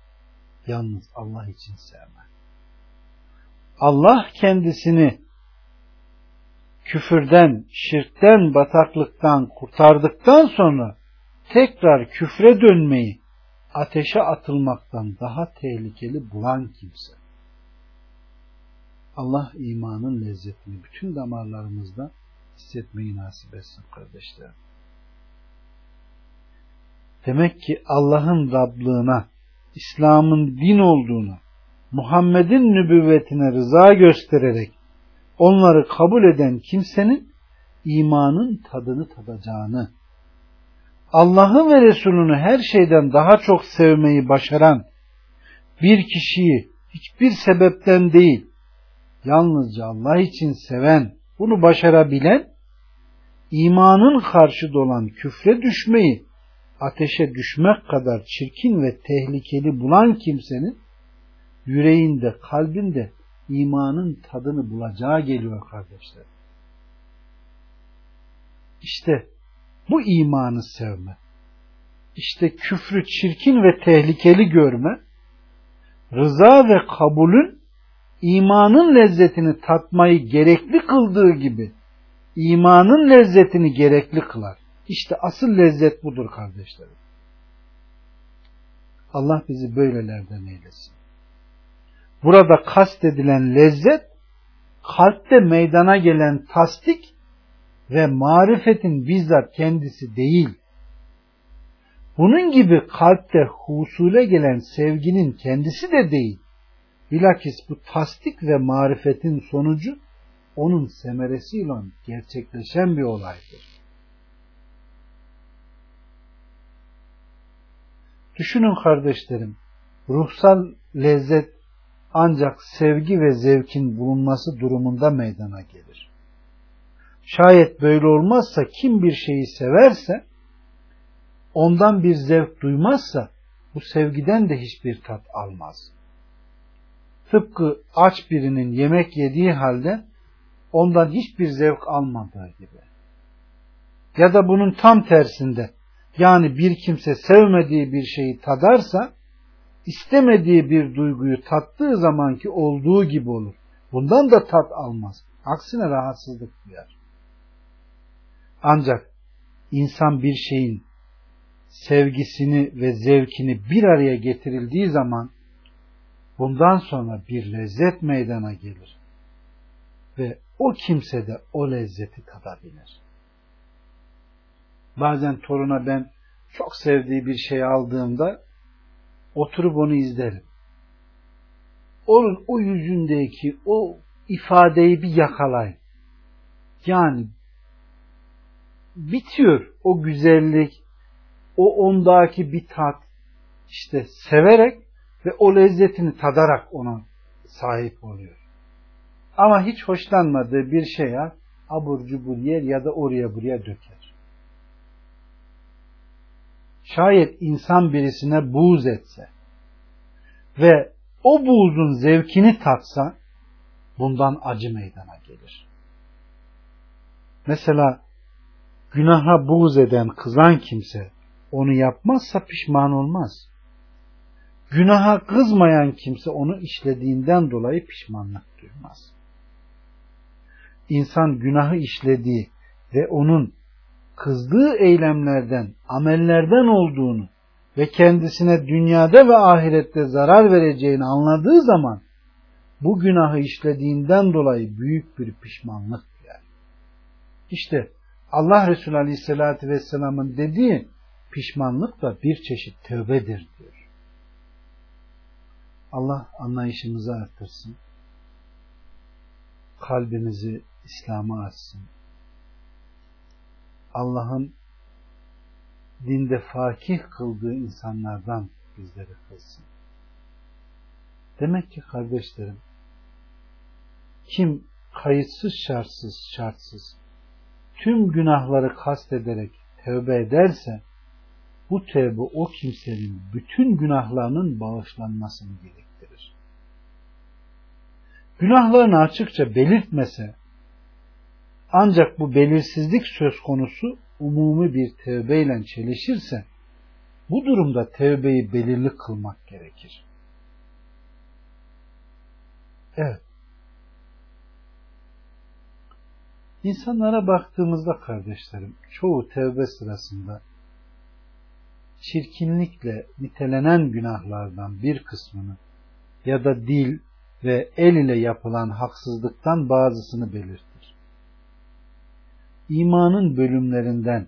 yalnız Allah için sevme. Allah kendisini küfürden, şirkten, bataklıktan kurtardıktan sonra tekrar küfre dönmeyi ateşe atılmaktan daha tehlikeli bulan kimse. Allah imanın lezzetini bütün damarlarımızda hissetmeyi nasip etsin kardeşlerim. Demek ki Allah'ın Rablığına, İslam'ın din olduğuna, Muhammed'in nübüvvetine rıza göstererek onları kabul eden kimsenin imanın tadını tadacağını, Allah'ı ve Resulünü her şeyden daha çok sevmeyi başaran bir kişiyi hiçbir sebepten değil, yalnızca Allah için seven, bunu başarabilen, imanın karşıda olan küfre düşmeyi ateşe düşmek kadar çirkin ve tehlikeli bulan kimsenin yüreğinde, kalbinde imanın tadını bulacağı geliyor kardeşler. İşte bu imanı sevme, işte küfrü çirkin ve tehlikeli görme, rıza ve kabulün imanın lezzetini tatmayı gerekli kıldığı gibi imanın lezzetini gerekli kılar. İşte asıl lezzet budur kardeşlerim. Allah bizi böylelerden eylesin. Burada kastedilen lezzet kalpte meydana gelen tasdik ve marifetin bizzat kendisi değil. Bunun gibi kalpte husule gelen sevginin kendisi de değil. Bilakis bu tasdik ve marifetin sonucu onun semeresiyle gerçekleşen bir olaydır. Düşünün kardeşlerim, ruhsal lezzet ancak sevgi ve zevkin bulunması durumunda meydana gelir. Şayet böyle olmazsa kim bir şeyi severse, ondan bir zevk duymazsa bu sevgiden de hiçbir tat almaz. Tıpkı aç birinin yemek yediği halde ondan hiçbir zevk almadığı gibi. Ya da bunun tam tersinde yani bir kimse sevmediği bir şeyi tadarsa istemediği bir duyguyu tattığı zamanki olduğu gibi olur. Bundan da tat almaz. Aksine rahatsızlık duyar. Ancak insan bir şeyin sevgisini ve zevkini bir araya getirildiği zaman bundan sonra bir lezzet meydana gelir. Ve o kimse de o lezzeti tadabilir. Bazen toruna ben çok sevdiği bir şey aldığımda oturup onu izlerim. Onun o yüzündeki o ifadeyi bir yakalayın. Yani bitiyor o güzellik, o ondaki bir tat. işte severek ve o lezzetini tadarak ona sahip oluyor. Ama hiç hoşlanmadığı bir şeye abur cubur yer ya da oraya buraya döker. Şayet insan birisine buğz etse ve o buğzun zevkini tatsa bundan acı meydana gelir. Mesela günaha buğz eden, kızan kimse onu yapmazsa pişman olmaz. Günaha kızmayan kimse onu işlediğinden dolayı pişmanlık duymaz. İnsan günahı işlediği ve onun kızdığı eylemlerden, amellerden olduğunu ve kendisine dünyada ve ahirette zarar vereceğini anladığı zaman bu günahı işlediğinden dolayı büyük bir pişmanlık duyar. İşte Allah Resulü Aleyhisselatü Vesselam'ın dediği pişmanlık da bir çeşit tövbedir diyor. Allah anlayışımızı artırsın. Kalbimizi İslam'a açsın. Allah'ın dinde fakih kıldığı insanlardan bizleri kılsın. Demek ki kardeşlerim, kim kayıtsız şartsız şartsız tüm günahları kastederek tövbe ederse bu tövbe o kimsenin bütün günahlarının bağışlanmasını gerektirir. Günahlarını açıkça belirtmese ancak bu belirsizlik söz konusu umumi bir tevbeyle çelişirse bu durumda tevbeyi belirli kılmak gerekir. Evet. İnsanlara baktığımızda kardeşlerim çoğu tevbe sırasında çirkinlikle nitelenen günahlardan bir kısmını ya da dil ve el ile yapılan haksızlıktan bazısını belirtir. İmanın bölümlerinden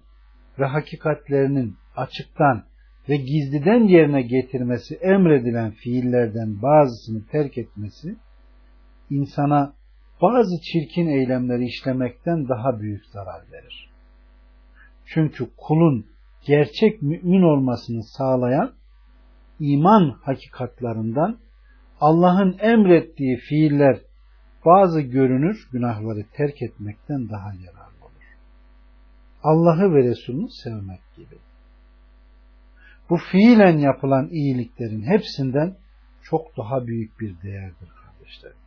ve hakikatlerinin açıktan ve gizliden yerine getirmesi emredilen fiillerden bazısını terk etmesi insana bazı çirkin eylemleri işlemekten daha büyük zarar verir. Çünkü kulun gerçek mümin olmasını sağlayan iman hakikatlarından Allah'ın emrettiği fiiller bazı görünür günahları terk etmekten daha yararlı. Allah'ı ve Resulünü sevmek gibi. Bu fiilen yapılan iyiliklerin hepsinden çok daha büyük bir değerdir kardeşlerim.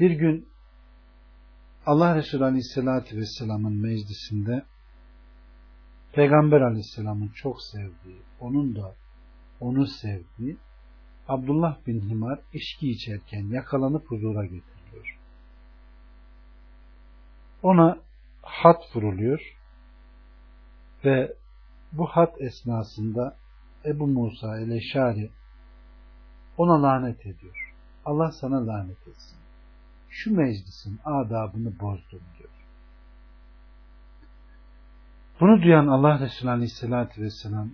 Bir gün Allah Resulü Aleyhisselatü Vesselam'ın meclisinde Peygamber Aleyhisselam'ın çok sevdiği, onun da onu sevdiği Abdullah bin Himar içki içerken yakalanıp huzura getiriliyor. Ona hat vuruluyor ve bu hat esnasında Ebu Musa el-Eşari ona lanet ediyor. Allah sana lanet etsin. Şu meclisin adabını bozdun diyor. Bunu duyan Allah Resulü Aleyhisselatü Vesselam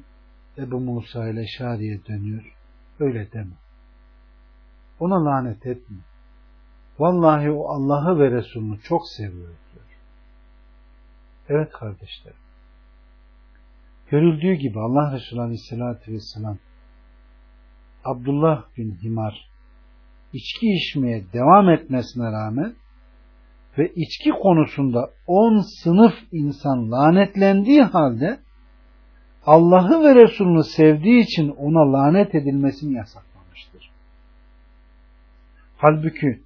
Ebu Musa ile Şari'ye dönüyor. Öyle deme. Ona lanet etme. Vallahi o Allah'ı ve Resulünü çok seviyor diyor. Evet kardeşlerim. Görüldüğü gibi Allah Resulü Aleyhisselatü Vesselam Abdullah bin Himar içki içmeye devam etmesine rağmen ve içki konusunda on sınıf insan lanetlendiği halde Allah'ı ve Resulünü sevdiği için ona lanet edilmesini yasaklamıştır. Halbuki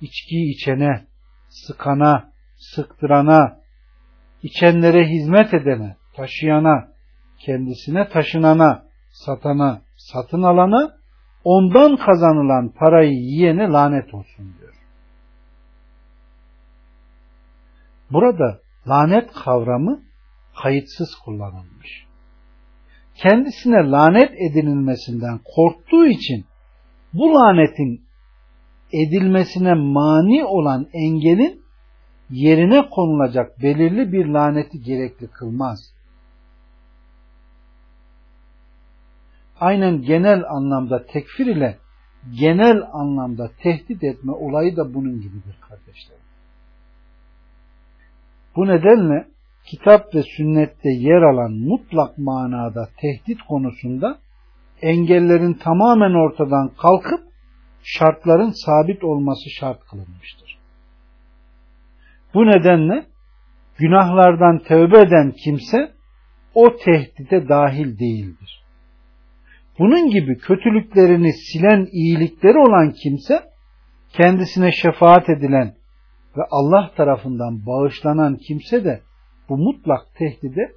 içkiyi içene, sıkana, sıktırana, içenlere hizmet edene, taşıyana, kendisine taşınana, satana, satın alana, ondan kazanılan parayı yiyene lanet olsun diyor. Burada lanet kavramı kayıtsız kullanılmış. Kendisine lanet edilmesinden korktuğu için bu lanetin edilmesine mani olan engelin yerine konulacak belirli bir laneti gerekli kılmaz. Aynen genel anlamda tekfir ile genel anlamda tehdit etme olayı da bunun gibidir kardeşler. Bu nedenle kitap ve sünnette yer alan mutlak manada tehdit konusunda engellerin tamamen ortadan kalkıp şartların sabit olması şart kılınmıştır. Bu nedenle günahlardan tövbe eden kimse o tehdide dahil değildir. Bunun gibi kötülüklerini silen iyilikleri olan kimse kendisine şefaat edilen ve Allah tarafından bağışlanan kimse de bu mutlak tehdide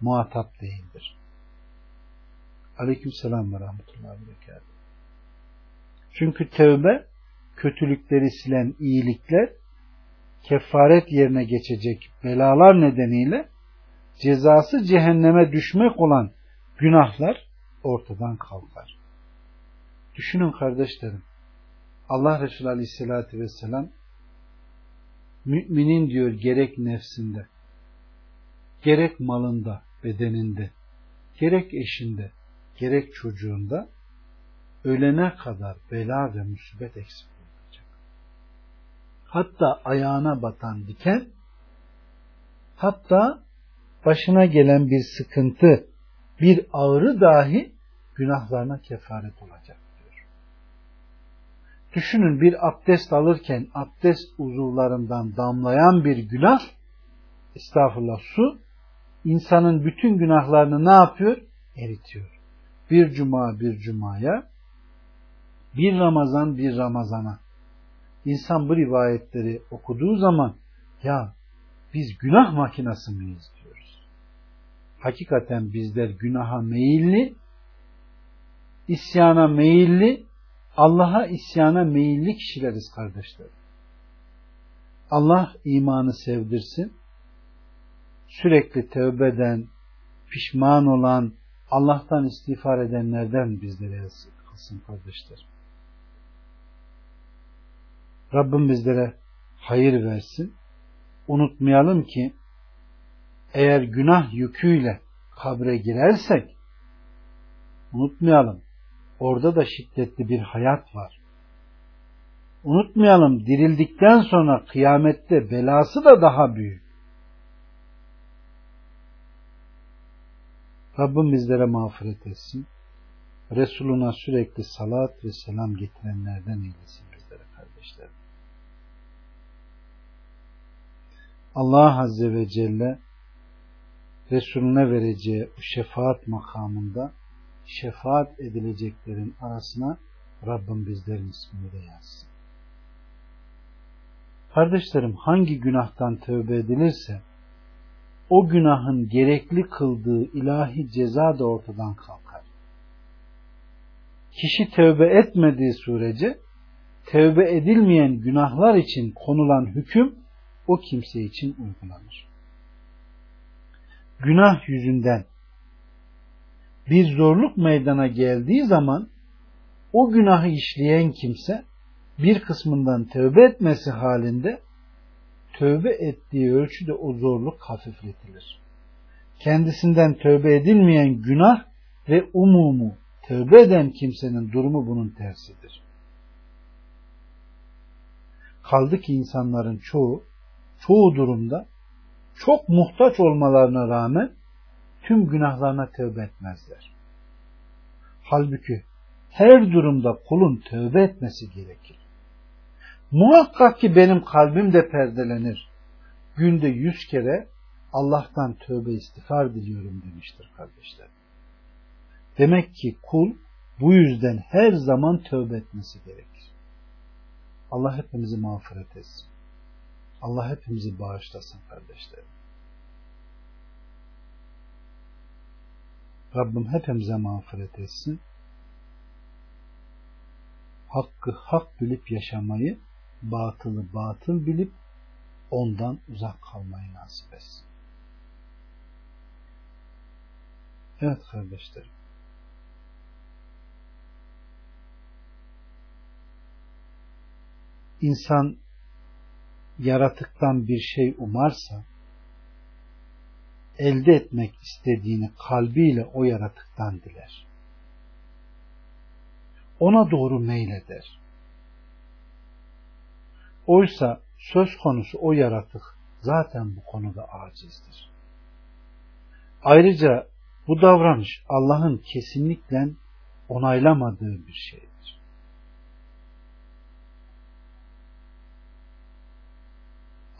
muhatap değildir. Aleyküm selam ve rahmetullahi ve Çünkü tevbe kötülükleri silen iyilikler kefaret yerine geçecek belalar nedeniyle cezası cehenneme düşmek olan günahlar ortadan kalkar. Düşünün kardeşlerim. Allah Resulü Aleyhisselatü Vesselam müminin diyor gerek nefsinde, gerek malında, bedeninde, gerek eşinde, gerek çocuğunda ölene kadar bela ve musibet eksik. Hatta ayağına batan diken, hatta başına gelen bir sıkıntı, bir ağrı dahi günahlarına kefaret olacak diyor. Düşünün bir abdest alırken abdest uzuvlarından damlayan bir günah, estağfurullah su, insanın bütün günahlarını ne yapıyor? Eritiyor. Bir cuma bir cumaya, bir Ramazan bir Ramazana. İnsan bu rivayetleri okuduğu zaman ya biz günah makinası mıyız diyoruz. Hakikaten bizler günaha meyilli, isyana meyilli, Allah'a isyana meyilli kişileriz kardeşlerim. Allah imanı sevdirsin. Sürekli tövbeden, pişman olan, Allah'tan istiğfar edenlerden bizlere kılsın kardeşlerim. Rabbim bizlere hayır versin. Unutmayalım ki eğer günah yüküyle kabre girersek unutmayalım orada da şiddetli bir hayat var. Unutmayalım dirildikten sonra kıyamette belası da daha büyük. Rabbim bizlere mağfiret etsin. Resuluna sürekli salat ve selam getirenlerden eylesin bizlere kardeşlerim. Allah Azze ve Celle Resulüne vereceği şefaat makamında şefaat edileceklerin arasına Rabbim bizlerin ismini de yazsın. Kardeşlerim hangi günahtan tövbe edilirse o günahın gerekli kıldığı ilahi ceza da ortadan kalkar. Kişi tövbe etmediği sürece tövbe edilmeyen günahlar için konulan hüküm o kimse için uygulanır. Günah yüzünden bir zorluk meydana geldiği zaman o günahı işleyen kimse bir kısmından tövbe etmesi halinde tövbe ettiği ölçüde o zorluk hafifletilir. Kendisinden tövbe edilmeyen günah ve umumu tövbe eden kimsenin durumu bunun tersidir. Kaldı ki insanların çoğu, çoğu durumda çok muhtaç olmalarına rağmen tüm günahlarına tövbe etmezler. Halbuki her durumda kulun tövbe etmesi gerekir. Muhakkak ki benim kalbim de perdelenir. Günde yüz kere Allah'tan tövbe istiğfar diliyorum demiştir kardeşler. Demek ki kul bu yüzden her zaman tövbe etmesi gerekir. Allah hepimizi mağfiret etsin. Allah hepimizi bağışlasın kardeşlerim. Rabbim hepimize mağfiret etsin. Hakkı hak bilip yaşamayı batılı batıl bilip ondan uzak kalmayı nasip etsin. Evet kardeşlerim. İnsan yaratıktan bir şey umarsa elde etmek istediğini kalbiyle o yaratıktan diler. Ona doğru meyleder. Oysa söz konusu o yaratık zaten bu konuda acizdir. Ayrıca bu davranış Allah'ın kesinlikle onaylamadığı bir şeydir.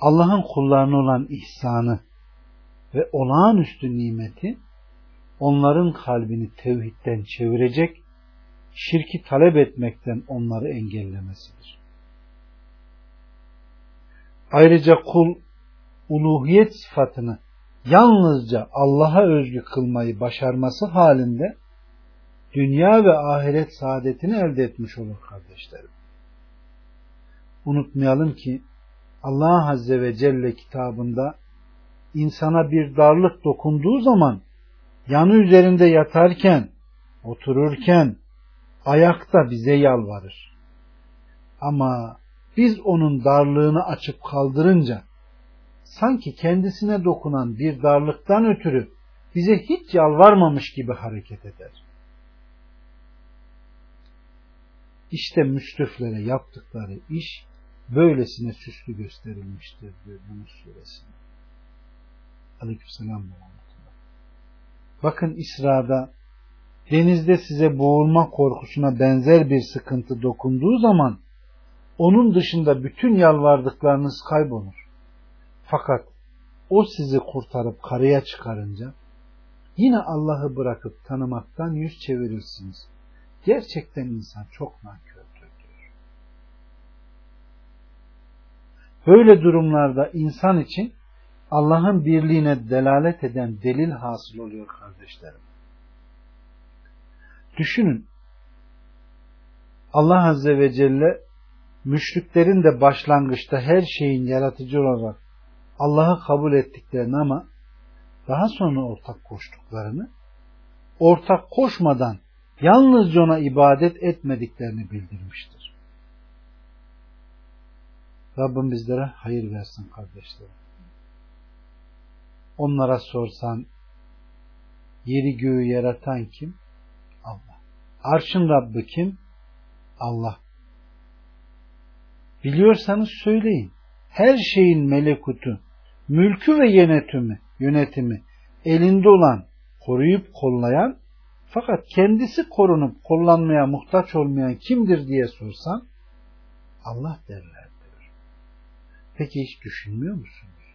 Allah'ın kullarına olan ihsanı ve olağanüstü nimeti onların kalbini tevhidden çevirecek, şirki talep etmekten onları engellemesidir. Ayrıca kul uluhiyet sıfatını yalnızca Allah'a özgü kılmayı başarması halinde dünya ve ahiret saadetini elde etmiş olur kardeşlerim. Unutmayalım ki Allah Azze ve Celle kitabında insana bir darlık dokunduğu zaman yanı üzerinde yatarken, otururken, ayakta bize yalvarır. Ama biz onun darlığını açıp kaldırınca sanki kendisine dokunan bir darlıktan ötürü bize hiç yalvarmamış gibi hareket eder. İşte müsriflere yaptıkları iş böylesine süslü gösterilmiştir diyor Yunus suresinde. Aleykümselam Bakın İsra'da denizde size boğulma korkusuna benzer bir sıkıntı dokunduğu zaman onun dışında bütün yalvardıklarınız kaybolur. Fakat o sizi kurtarıp karaya çıkarınca yine Allah'ı bırakıp tanımaktan yüz çevirirsiniz. Gerçekten insan çok nankördür diyor. Böyle durumlarda insan için Allah'ın birliğine delalet eden delil hasıl oluyor kardeşlerim. Düşünün Allah Azze ve Celle müşriklerin de başlangıçta her şeyin yaratıcı olarak Allah'ı kabul ettiklerini ama daha sonra ortak koştuklarını ortak koşmadan yalnızca ona ibadet etmediklerini bildirmiştir. Rabbim bizlere hayır versin kardeşlerim. Onlara sorsan yeri göğü yaratan kim? Allah. Arşın Rabbi kim? Allah. Biliyorsanız söyleyin. Her şeyin melekutu, mülkü ve yönetimi, yönetimi elinde olan, koruyup kollayan fakat kendisi korunup kullanmaya muhtaç olmayan kimdir diye sorsan Allah derler. Peki hiç düşünmüyor musunuz?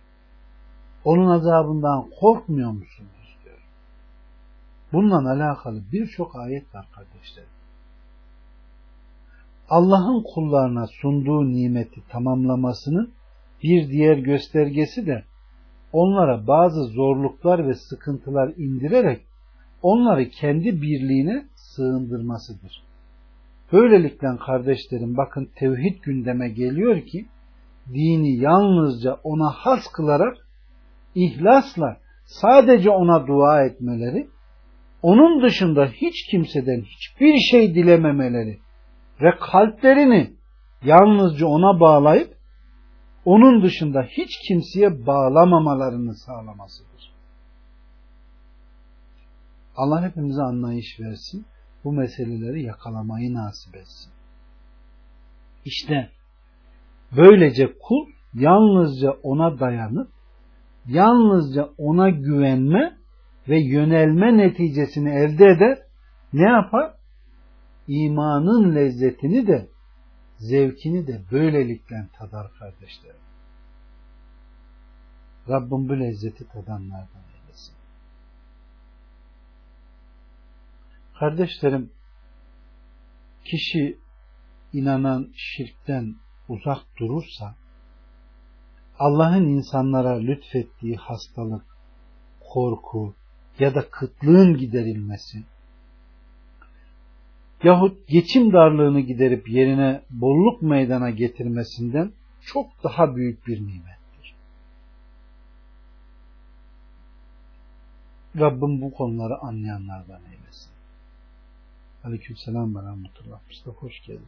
Onun azabından korkmuyor musunuz diyor. Bununla alakalı birçok ayet var kardeşlerim. Allah'ın kullarına sunduğu nimeti tamamlamasının bir diğer göstergesi de onlara bazı zorluklar ve sıkıntılar indirerek onları kendi birliğine sığındırmasıdır. Böylelikle kardeşlerim bakın tevhid gündeme geliyor ki dini yalnızca ona has kılarak ihlasla sadece ona dua etmeleri, onun dışında hiç kimseden hiçbir şey dilememeleri ve kalplerini yalnızca ona bağlayıp onun dışında hiç kimseye bağlamamalarını sağlamasıdır. Allah hepimize anlayış versin. Bu meseleleri yakalamayı nasip etsin. İşte böylece kul yalnızca ona dayanıp yalnızca ona güvenme ve yönelme neticesini elde eder. Ne yapar? İmanın lezzetini de zevkini de böylelikle tadar kardeşlerim. Rabbim bu lezzeti tadanlardan eylesin. Kardeşlerim, kişi inanan şirkten uzak durursa, Allah'ın insanlara lütfettiği hastalık, korku ya da kıtlığın giderilmesi yahut geçim darlığını giderip yerine bolluk meydana getirmesinden çok daha büyük bir nimettir. Rabbim bu konuları anlayanlardan eylesin. Aleyküm selam ve rahmetullah. Mustafa hoş geldin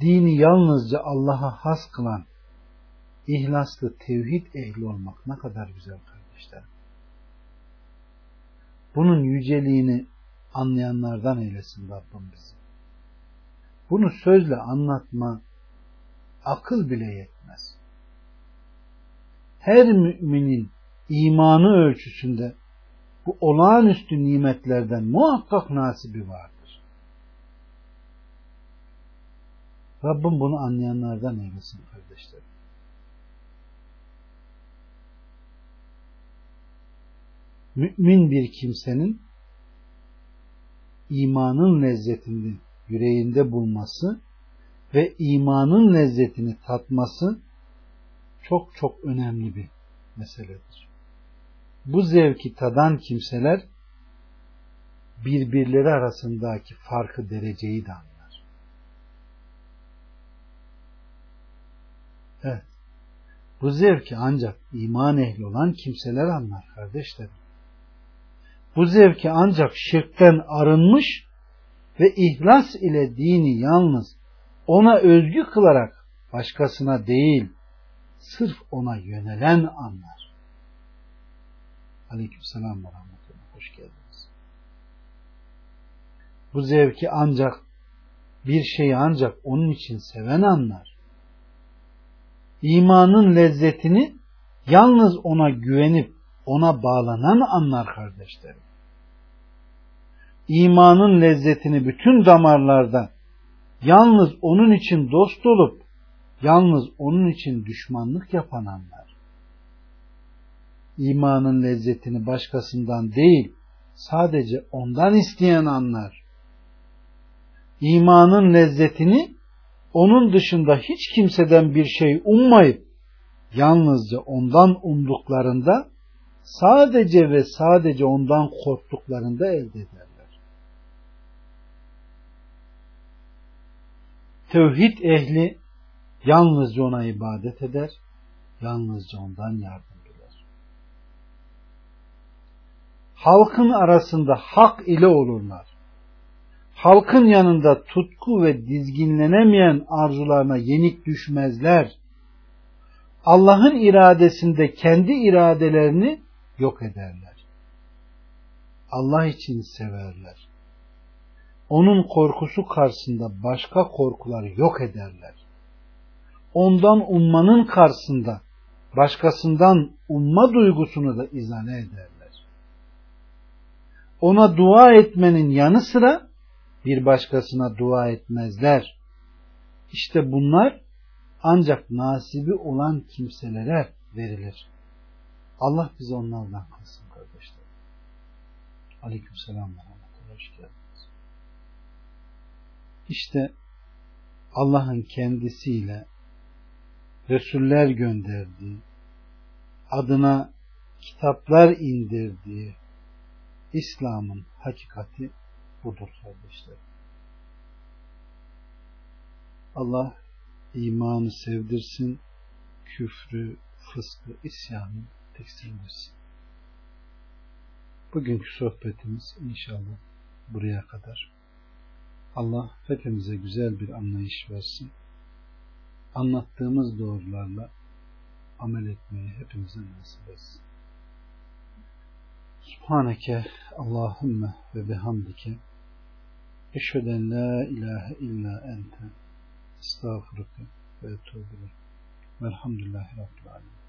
dini yalnızca Allah'a has kılan ihlaslı tevhid ehli olmak ne kadar güzel kardeşler. Bunun yüceliğini anlayanlardan eylesin Rabbim bizi. Bunu sözle anlatma akıl bile yetmez. Her müminin imanı ölçüsünde bu olağanüstü nimetlerden muhakkak nasibi var. Rabbim bunu anlayanlardan eylesin kardeşlerim. Mümin bir kimsenin imanın lezzetini yüreğinde bulması ve imanın lezzetini tatması çok çok önemli bir meseledir. Bu zevki tadan kimseler birbirleri arasındaki farkı dereceyi de anlar. Bu zevki ancak iman ehli olan kimseler anlar kardeşlerim. Bu zevki ancak şirkten arınmış ve ihlas ile dini yalnız ona özgü kılarak başkasına değil, sırf ona yönelen anlar. Aleyküm selam ve rahmetullah. Hoş geldiniz. Bu zevki ancak bir şeyi ancak onun için seven anlar. İmanın lezzetini yalnız ona güvenip ona bağlanan anlar kardeşlerim. İmanın lezzetini bütün damarlarda yalnız onun için dost olup yalnız onun için düşmanlık yapan anlar. İmanın lezzetini başkasından değil, sadece ondan isteyen anlar. İmanın lezzetini onun dışında hiç kimseden bir şey ummayıp yalnızca ondan umduklarında sadece ve sadece ondan korktuklarında elde ederler. Tevhid ehli yalnızca ona ibadet eder, yalnızca ondan yardım diler. Halkın arasında hak ile olurlar. Halkın yanında tutku ve dizginlenemeyen arzularına yenik düşmezler. Allah'ın iradesinde kendi iradelerini yok ederler. Allah için severler. Onun korkusu karşısında başka korkuları yok ederler. Ondan ummanın karşısında başkasından umma duygusunu da izale ederler. Ona dua etmenin yanı sıra bir başkasına dua etmezler. İşte bunlar ancak nasibi olan kimselere verilir. Allah bizi onlardan kılsın kardeşler. Aleyküm selam ve Hoş geldiniz. İşte Allah'ın kendisiyle Resuller gönderdiği, adına kitaplar indirdiği İslam'ın hakikati budur kardeşler. Allah imanı sevdirsin, küfrü, fıskı, isyanı tiksindirsin. Bugünkü sohbetimiz inşallah buraya kadar. Allah hepimize güzel bir anlayış versin. Anlattığımız doğrularla amel etmeyi hepimize nasip etsin. Subhaneke Allahümme ve bihamdike Eşheden la ilahe illa ente estağfurullah ve etûbü Velhamdülillahi Rabbil Alemin.